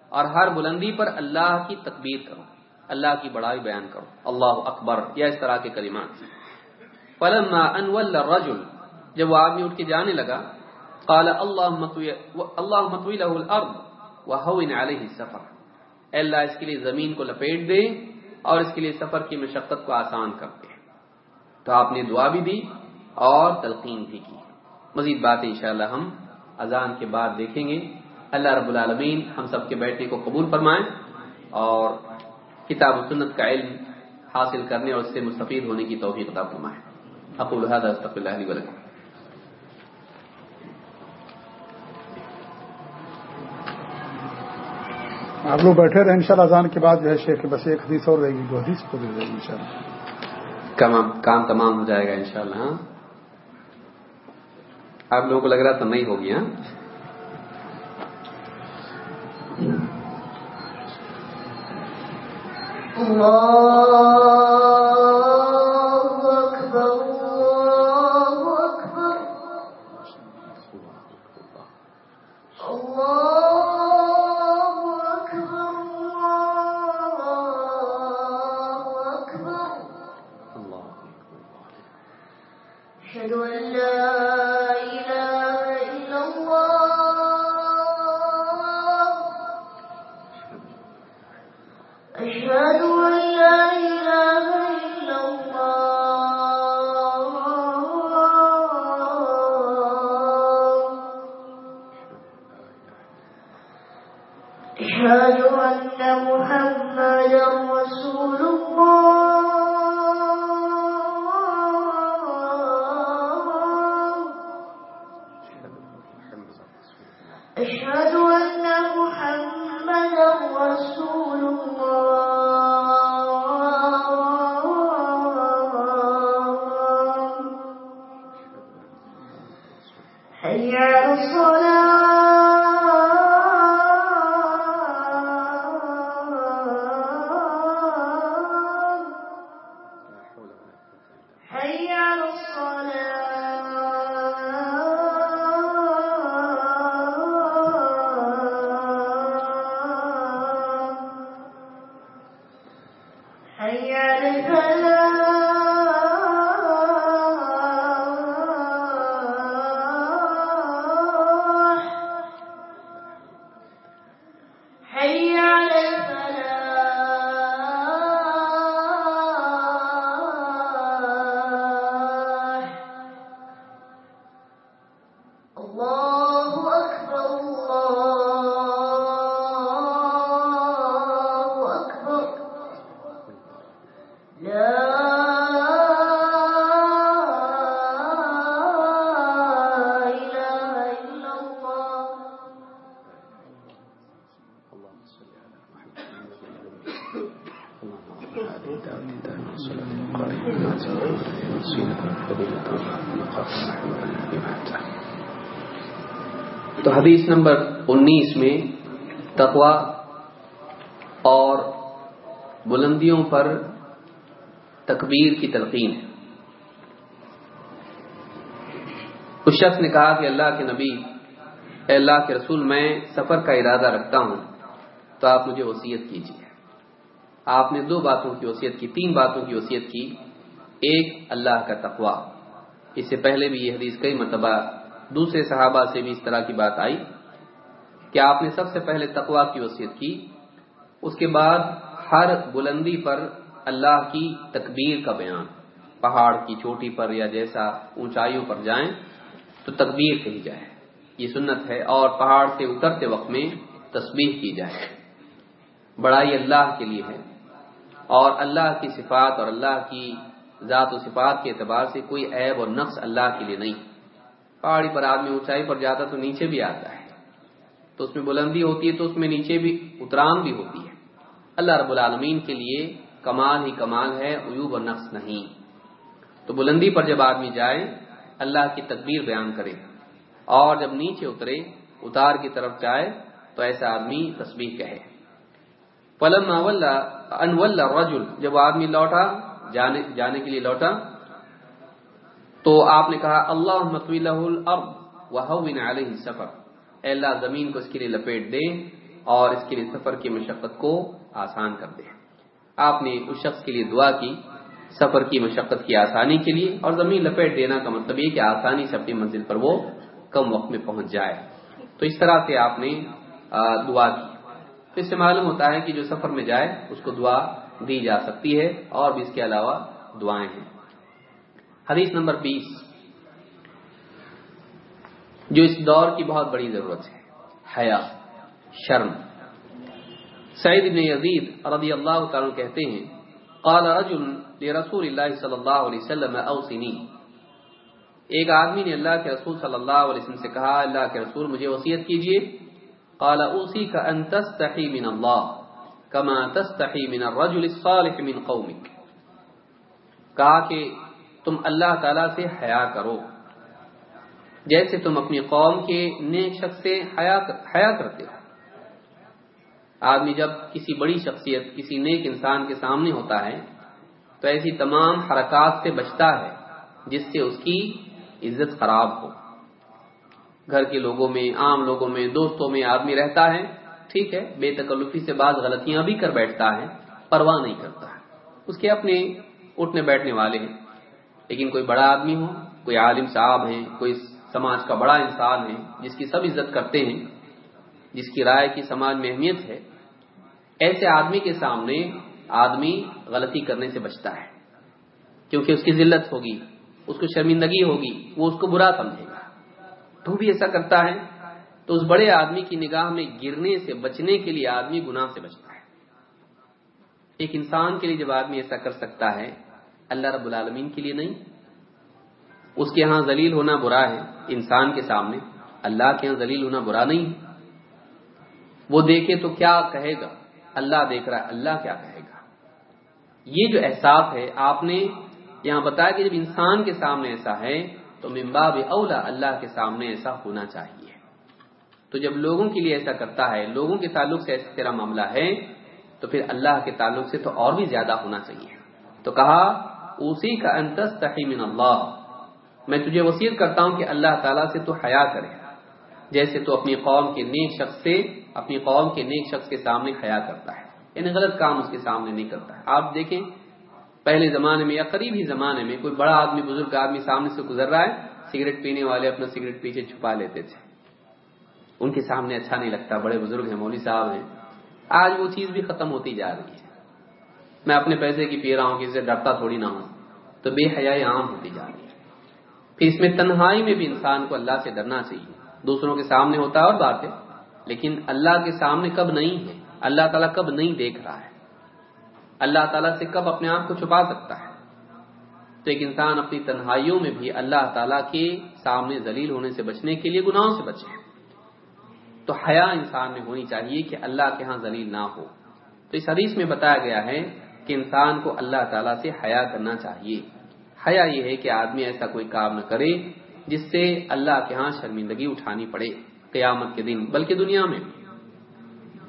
اور ہر بلندی پر اللہ کی تکبیر کرو. اللہ کی بڑائی بیان کرو. اللہ اکبر. یا اس طرح کے کلمات. فلما انول الرجل. جب وہ آدمی اٹھ کے جانے لگا، قال اللهم اللهم طوي له الارض وهون عليه السفر. اللہ اس کے لیے زمین کو لپیٹ دے اور اس کے لیے سفر کی مشقت کو آسان کر دے تو آپ نے دعا بھی دی اور تلقین بھی کی۔ مزید باتیں انشاءاللہ ہم اذان کے بعد دیکھیں گے۔ اللہ رب العالمین ہم سب کے بیٹھنے کو قبول فرمائیں اور کتاب و سنت کا علم حاصل کرنے اور اس سے مستفید ہونے کی توفیق عطا فرمائیں اقول هذا استغفر الله لي ولكم۔ آپ لوگ بیٹھے رہے انشاءاللہ اذان کے بعد جو ہے شیخ بس ایک حدیث اور رہے گی دو حدیث کو دے دے گی انشاءاللہ۔ کام کام تمام ہو جائے گا انشاءاللہ ہاں؟ آپ لوگوں کو لگ رہا تو نہیں ہوگی ہاں؟ أشهد أشهد أن محمدا رسول الله. حدیث نمبر انیس میں تقوا اور بلندیوں پر تکبیر کی تلقین ہے۔ اس شخص نے کہا کہ اللہ کے نبی، اے اللہ کے رسول، میں سفر کا ارادہ رکھتا ہوں، تو آپ مجھے وصیت کیجیے۔ آپ نے دو باتوں کی وصیت کی، تین باتوں کی وصیت کی، ایک اللہ کا تقوا اس سے پہلے بھی یہ حدیث کئی مرتبہ دوسرے صحابہ سے بھی اس طرح کی بات آئی کہ آپ نے سب سے پہلے تقوا کی وصیت کی، اس کے بعد ہر بلندی پر اللہ کی تکبیر کا بیان، پہاڑ کی چوٹی پر یا جیسا اونچائیوں پر جائیں تو تکبیر کہی جائے۔ یہ سنت ہے اور پہاڑ سے اترتے وقت میں تسبیح کی جائے۔ بڑائی اللہ کے لیے ہے اور اللہ کی صفات اور اللہ کی ذات و صفات کے اعتبار سے کوئی عیب اور نقص اللہ کے لیے نہیں۔ پہاڑی پر آدمی اونچائی پر جاتا تو نیچے بھی آتا ہے۔ تو اس میں بلندی ہوتی ہے تو اس میں نیچے بھی اتران بھی ہوتی ہے۔ اللہ رب العالمین کے لیے کمال ہی کمال ہے، عیوب اور نقص نہیں۔ تو بلندی پر جب آدمی جائے، اللہ کی تکبیر بیان کرے۔ اور جب نیچے اترے، اتار کی طرف جائے، تو ایسا آدمی تسبیح کہے۔ پلم ان رجل جب آدمی لوٹا، جانے جانے کے لیے لوٹا تو آپ نے کہا اللہ مطوی علیہ سفر اے اللہ، زمین کو اس کے لیے لپیٹ دے اور اس کے لیے سفر کی مشقت کو آسان کر دے۔ آپ نے اس شخص کے لیے دعا کی، سفر کی مشقت کی آسانی کے لیے، اور زمین لپیٹ دینا کا مطلب یہ کہ آسانی سے اپنی منزل پر وہ کم وقت میں پہنچ جائے۔ تو اس طرح سے آپ نے دعا کی۔ تو اس سے معلوم ہوتا ہے کہ جو سفر میں جائے، اس کو دعا دی جا سکتی ہے اور بھی اس کے علاوہ دعائیں ہیں۔ حدیث نمبر بیس۔ جو اس دور کی بہت بڑی ضرورت ہے۔ حیا، شرم۔ سعید بن یزید رضی اللہ تعالیٰ کہتے ہیں، قال رجل لرسول اللہ صلی اللہ علیہ وسلم اوسنی ایک آدمی نے اللہ کے رسول صلی اللہ علیہ وسلم سے کہا، اللہ کے رسول، مجھے وصیت کیجیے قال اوسی کا ان تستحی من اللہ، کما تستحی من الرجل الصالح من قومک۔ کہا کہ تم اللہ تعالی سے حیا کرو۔ جیسے تم اپنی قوم کے نیک شخص سے حیا کرتے ہو۔ آدمی جب کسی بڑی شخصیت، کسی نیک انسان کے سامنے ہوتا ہے، تو ایسی تمام حرکات سے بچتا ہے، جس سے اس کی عزت خراب ہو۔ گھر کے لوگوں میں، عام لوگوں میں، دوستوں میں آدمی رہتا ہے، ٹھیک ہے، بے تکلفی سے بعض غلطیاں بھی کر بیٹھتا ہے، پرواہ نہیں کرتا ہے۔ اس کے اپنے اٹھنے بیٹھنے والے ہیں۔ لیکن کوئی بڑا آدمی ہو، کوئی عالم صاحب ہیں، کوئی سماج کا بڑا انسان ہے جس کی سب عزت کرتے ہیں، جس کی رائے کی سماج میں اہمیت ہے، ایسے آدمی کے سامنے آدمی غلطی کرنے سے بچتا ہے۔ کیونکہ اس کی ذلت ہوگی، اس کو شرمندگی ہوگی، وہ اس کو برا سمجھے گا۔ تو بھی ایسا کرتا ہے، تو اس بڑے آدمی کی نگاہ میں گرنے سے، بچنے کے لیے آدمی گناہ سے بچتا ہے۔ ایک انسان کے لیے جب آدمی ایسا کر سکتا ہے اللہ رب العالمین کے لیے نہیں۔ اس کے ہاں ذلیل ہونا برا ہے، انسان کے سامنے اللہ کے ہاں ذلیل ہونا برا نہیں۔ وہ دیکھے تو کیا کہے گا؟ اللہ دیکھ رہا ہے، اللہ کیا کہے گا؟ یہ جو احساس ہے، آپ نے یہاں بتایا کہ جب انسان کے سامنے ایسا ہے تو ممباب اولا اللہ کے سامنے ایسا ہونا چاہیے۔ تو جب لوگوں کے لیے ایسا کرتا ہے، لوگوں کے تعلق سے ایسا تیرا معاملہ ہے، تو پھر اللہ کے تعلق سے تو اور بھی زیادہ ہونا چاہیے۔ تو کہا اسی کا انتس من اللہ۔ میں تجھے وسیع کرتا ہوں کہ اللہ تعالیٰ سے تو حیا کرے۔ جیسے تو اپنی قوم کے نیک شخص سے اپنی قوم کے نیک شخص کے سامنے حیا کرتا ہے۔ یعنی غلط کام اس کے سامنے نہیں کرتا۔ ہے آپ دیکھیں، پہلے زمانے میں یا قریبی زمانے میں کوئی بڑا آدمی، بزرگ آدمی سامنے سے گزر رہا ہے، سگریٹ پینے والے اپنا سگریٹ پیچھے چھپا لیتے تھے۔ ان کے سامنے اچھا نہیں لگتا، بڑے بزرگ ہیں، مولوی صاحب ہیں۔ آج وہ چیز بھی ختم ہوتی جا رہی ہے۔ میں اپنے پیسے کی پی رہا ہوں کہ اسے ڈرتا تھوڑی نہ ہوں۔ تو بے حیائی عام ہوتی جا رہی ہے۔ پھر اس میں تنہائی میں بھی انسان کو اللہ سے ڈرنا چاہیے۔ دوسروں کے سامنے ہوتا ہے اور بات ہے لیکن اللہ کے سامنے کب نہیں ہے؟ اللہ تعالیٰ کب نہیں دیکھ رہا ہے؟ اللہ تعالیٰ سے کب اپنے آپ کو چھپا سکتا ہے؟ تو ایک انسان اپنی تنہائیوں میں بھی اللہ تعالیٰ کے سامنے ذلیل ہونے سے بچنے کے لیے گناہوں سے بچے تو حیا انسان میں ہونی چاہیے کہ اللہ کے ہاں ذلیل نہ ہو۔ تو اس حدیث میں بتایا گیا ہے کہ انسان کو اللہ تعالیٰ سے حیا کرنا چاہیے۔ حیا یہ ہے کہ آدمی ایسا کوئی کام نہ کرے جس سے اللہ کے ہاں شرمندگی اٹھانی پڑے قیامت کے دن، بلکہ دنیا میں۔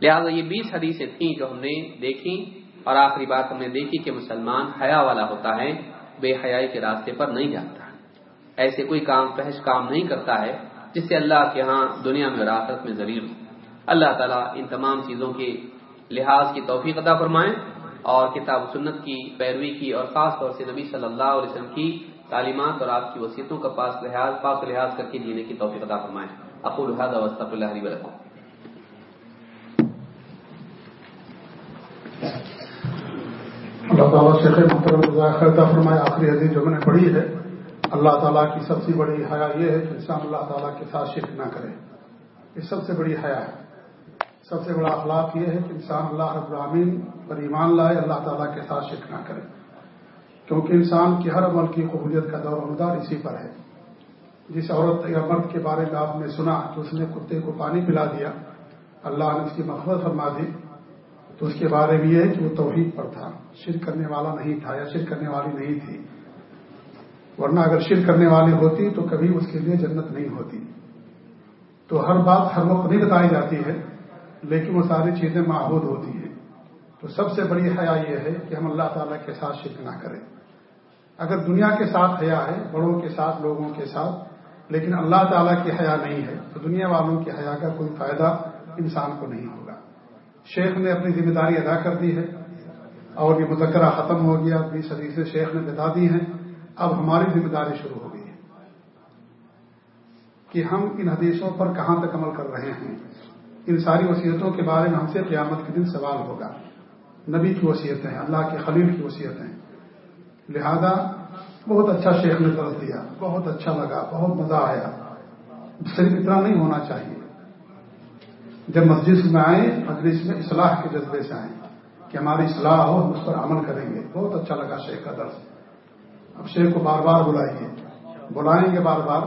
لہٰذا یہ بیس حدیثیں تھیں جو ہم نے دیکھی اور آخری بات ہم نے دیکھی کہ مسلمان حیا والا ہوتا ہے، بے حیائی کے راستے پر نہیں جاتا۔ ایسے کوئی کام، فحش کام نہیں کرتا ہے جس سے اللہ کے ہاں دنیا میں راست میں ذریع ہو۔ اللہ تعالیٰ ان تمام چیزوں کے لحاظ کی توفیق عطا فرمائیں اور کتاب و سنت کی پیروی کی اور خاص طور سے نبی صلی اللہ علیہ وسلم کی تعلیمات اور آپ کی وصیتوں کا پاس لحاظ پاس لحاظ کر کے جینے کی توفیق عطا فرمائیں۔ اقول هذا واستغفر الله لي ولكم. اللہ تعالیٰ شیخ محترم عطا فرمائے، آخری حدیث جو میں نے پڑھی ہے، اللہ تعالیٰ کی سب سے بڑی حیا یہ ہے کہ انسان اللہ تعالیٰ کے ساتھ شرک نہ کرے۔ یہ سب سے بڑی حیا ہے۔ سب سے بڑا اخلاق یہ ہے کہ انسان اللہ رب العامین پر ایمان لائے، اللہ تعالیٰ کے ساتھ شرک نہ کرے۔ کیونکہ انسان کی ہر عمل کی قبولیت کا دور مدار اسی پر ہے۔ جس عورت یا مرد کے بارے میں آپ نے سنا کہ اس نے کتے کو پانی پلا دیا، اللہ نے اس کی مفت فرما دی۔ تو اس کے بارے میں یہ ہے کہ وہ توحید پر تھا۔ شرک کرنے والا نہیں تھا یا شرک کرنے والی نہیں تھی۔ ورنہ اگر شرک کرنے والی ہوتی تو کبھی اس کے لیے جنت نہیں ہوتی۔ تو ہر بات ہر وقت نہیں بتائی جاتی ہے۔ لیکن وہ ساری چیزیں معبود ہوتی ہیں۔ تو سب سے بڑی حیا یہ ہے کہ ہم اللہ تعالیٰ کے ساتھ شرک نہ کریں۔ اگر دنیا کے ساتھ حیا ہے، بڑوں کے ساتھ، لوگوں کے ساتھ، لیکن اللہ تعالیٰ کی حیا نہیں ہے، تو دنیا والوں کی حیا کا کوئی فائدہ انسان کو نہیں ہوگا۔ شیخ نے اپنی ذمہ داری ادا کر دی ہے۔ اور یہ مذکرہ ختم ہو گیا، بیس حدیث شیخ نے بتا دی ہیں۔ اب ہماری ذمہ داری شروع ہو گئی ہے کہ ہم ان حدیثوں پر کہاں تک عمل کر رہے ہیں۔ ان ساری وصیتوں کے بارے میں ہم سے قیامت کے دن سوال ہوگا۔ نبی کی وصیتیں اللہ کے خلیل کی وصیتیں لہذا بہت اچھا شیخ نے درد دیا، بہت اچھا لگا، بہت مزہ آیا۔ صرف اتنا نہیں ہونا چاہیے۔ جب مسجد میں آئیں، مجلس میں اصلاح کے جذبے سے آئیں کہ ہماری اصلاح ہو، ہم اس پر عمل کریں گے۔ بہت اچھا لگا شیخ کا درس۔ اب شیخ کو بار بار بلائیے۔ بلائیں گے بار بار،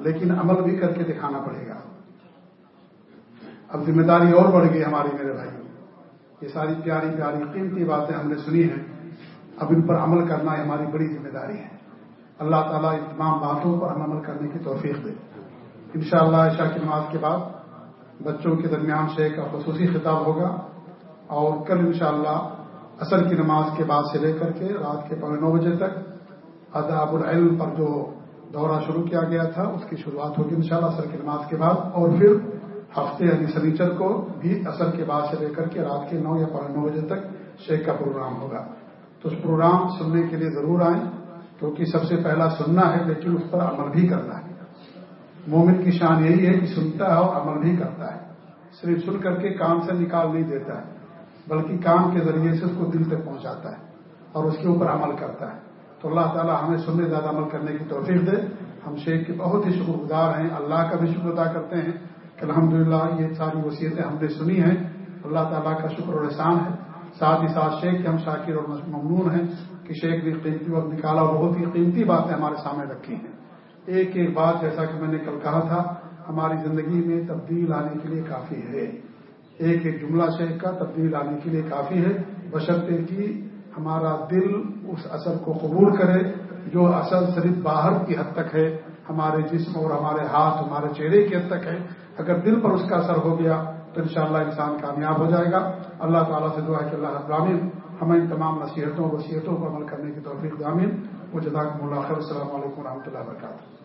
لیکن عمل بھی کر کے دکھانا پڑے گا۔ اب ذمہ داری اور بڑھ گئی ہماری میرے بھائی. یہ ساری پیاری پیاری قیمتی باتیں ہم نے سنی ہیں. اب ان پر عمل کرنا ہماری بڑی ذمہ داری ہے. اللہ تعالیٰ ان تمام باتوں پر ہم عمل کرنے کی توفیق دے. انشاءاللہ شاء عشاء کی نماز کے بعد بچوں کے درمیان شیخ کا خصوصی خطاب ہوگا. اور کل انشاءاللہ شاء کی نماز کے بعد سے لے کر کے رات کے پونے نو بجے تک اداب العلم پر جو دورہ شروع کیا گیا تھا، اس کی شروعات ہوگی انشاءاللہ شاء اثر کی نماز کے بعد. اور پھر ہفتے یعنی سنیچر کو بھی اثر کے بعد سے لے کر کے رات کے نو یا پونے نو بجے تک شیخ کا پروگرام ہوگا۔ تو اس پروگرام سننے کے لیے ضرور آئیں، کیونکہ سب سے پہلا سننا ہے، لیکن اس پر عمل بھی کرنا ہے۔ مومن کی شان یہی ہے کہ سنتا ہے اور عمل بھی کرتا ہے۔ صرف سن کر کے کام سے نکال نہیں دیتا ہے، بلکہ کام کے ذریعے سے اس کو دل تک پہنچاتا ہے اور اس کے اوپر عمل کرتا ہے۔ تو اللہ تعالیٰ ہمیں سننے زیادہ عمل کرنے کی توفیق دے۔ ہم شیخ کے بہت ہی شکر گزار ہیں، اللہ کا بھی شکر ادا کرتے ہیں۔ الحمدللہ یہ ساری وصیتیں ہم نے سنی ہیں۔ اللہ تعالیٰ کا شکر اور احسان ہے۔ ساتھ ہی ساتھ شیخ کے ہم شاکر اور ممنون ہیں کہ شیخ نے قیمتی وقت نکالا بہت ہی قیمتی باتیں ہمارے سامنے رکھی ہیں۔ ایک ایک بات جیسا کہ میں نے کل کہا تھا، ہماری زندگی میں تبدیل لانے کے لیے کافی ہے۔ ایک ایک جملہ شیخ کا تبدیل لانے کے لیے کافی ہے۔ بشرطے کی ہمارا دل اس اثر کو قبول کرے جو اثر صرف باہر کی حد تک ہے۔ ہمارے جسم اور ہمارے ہاتھ، ہمارے چہرے کی حد تک ہے۔ اگر دل پر اس کا اثر ہو گیا تو انشاءاللہ انسان کامیاب ہو جائے گا۔ اللہ تعالیٰ سے دعا کہ اللہ ابراہین ہمیں ان تمام نصیحتوں وصیتوں کو عمل کرنے کی توفیق دامین وہ جزاک اللہ السلام علیکم و رحمۃ اللہ وبرکاتہ۔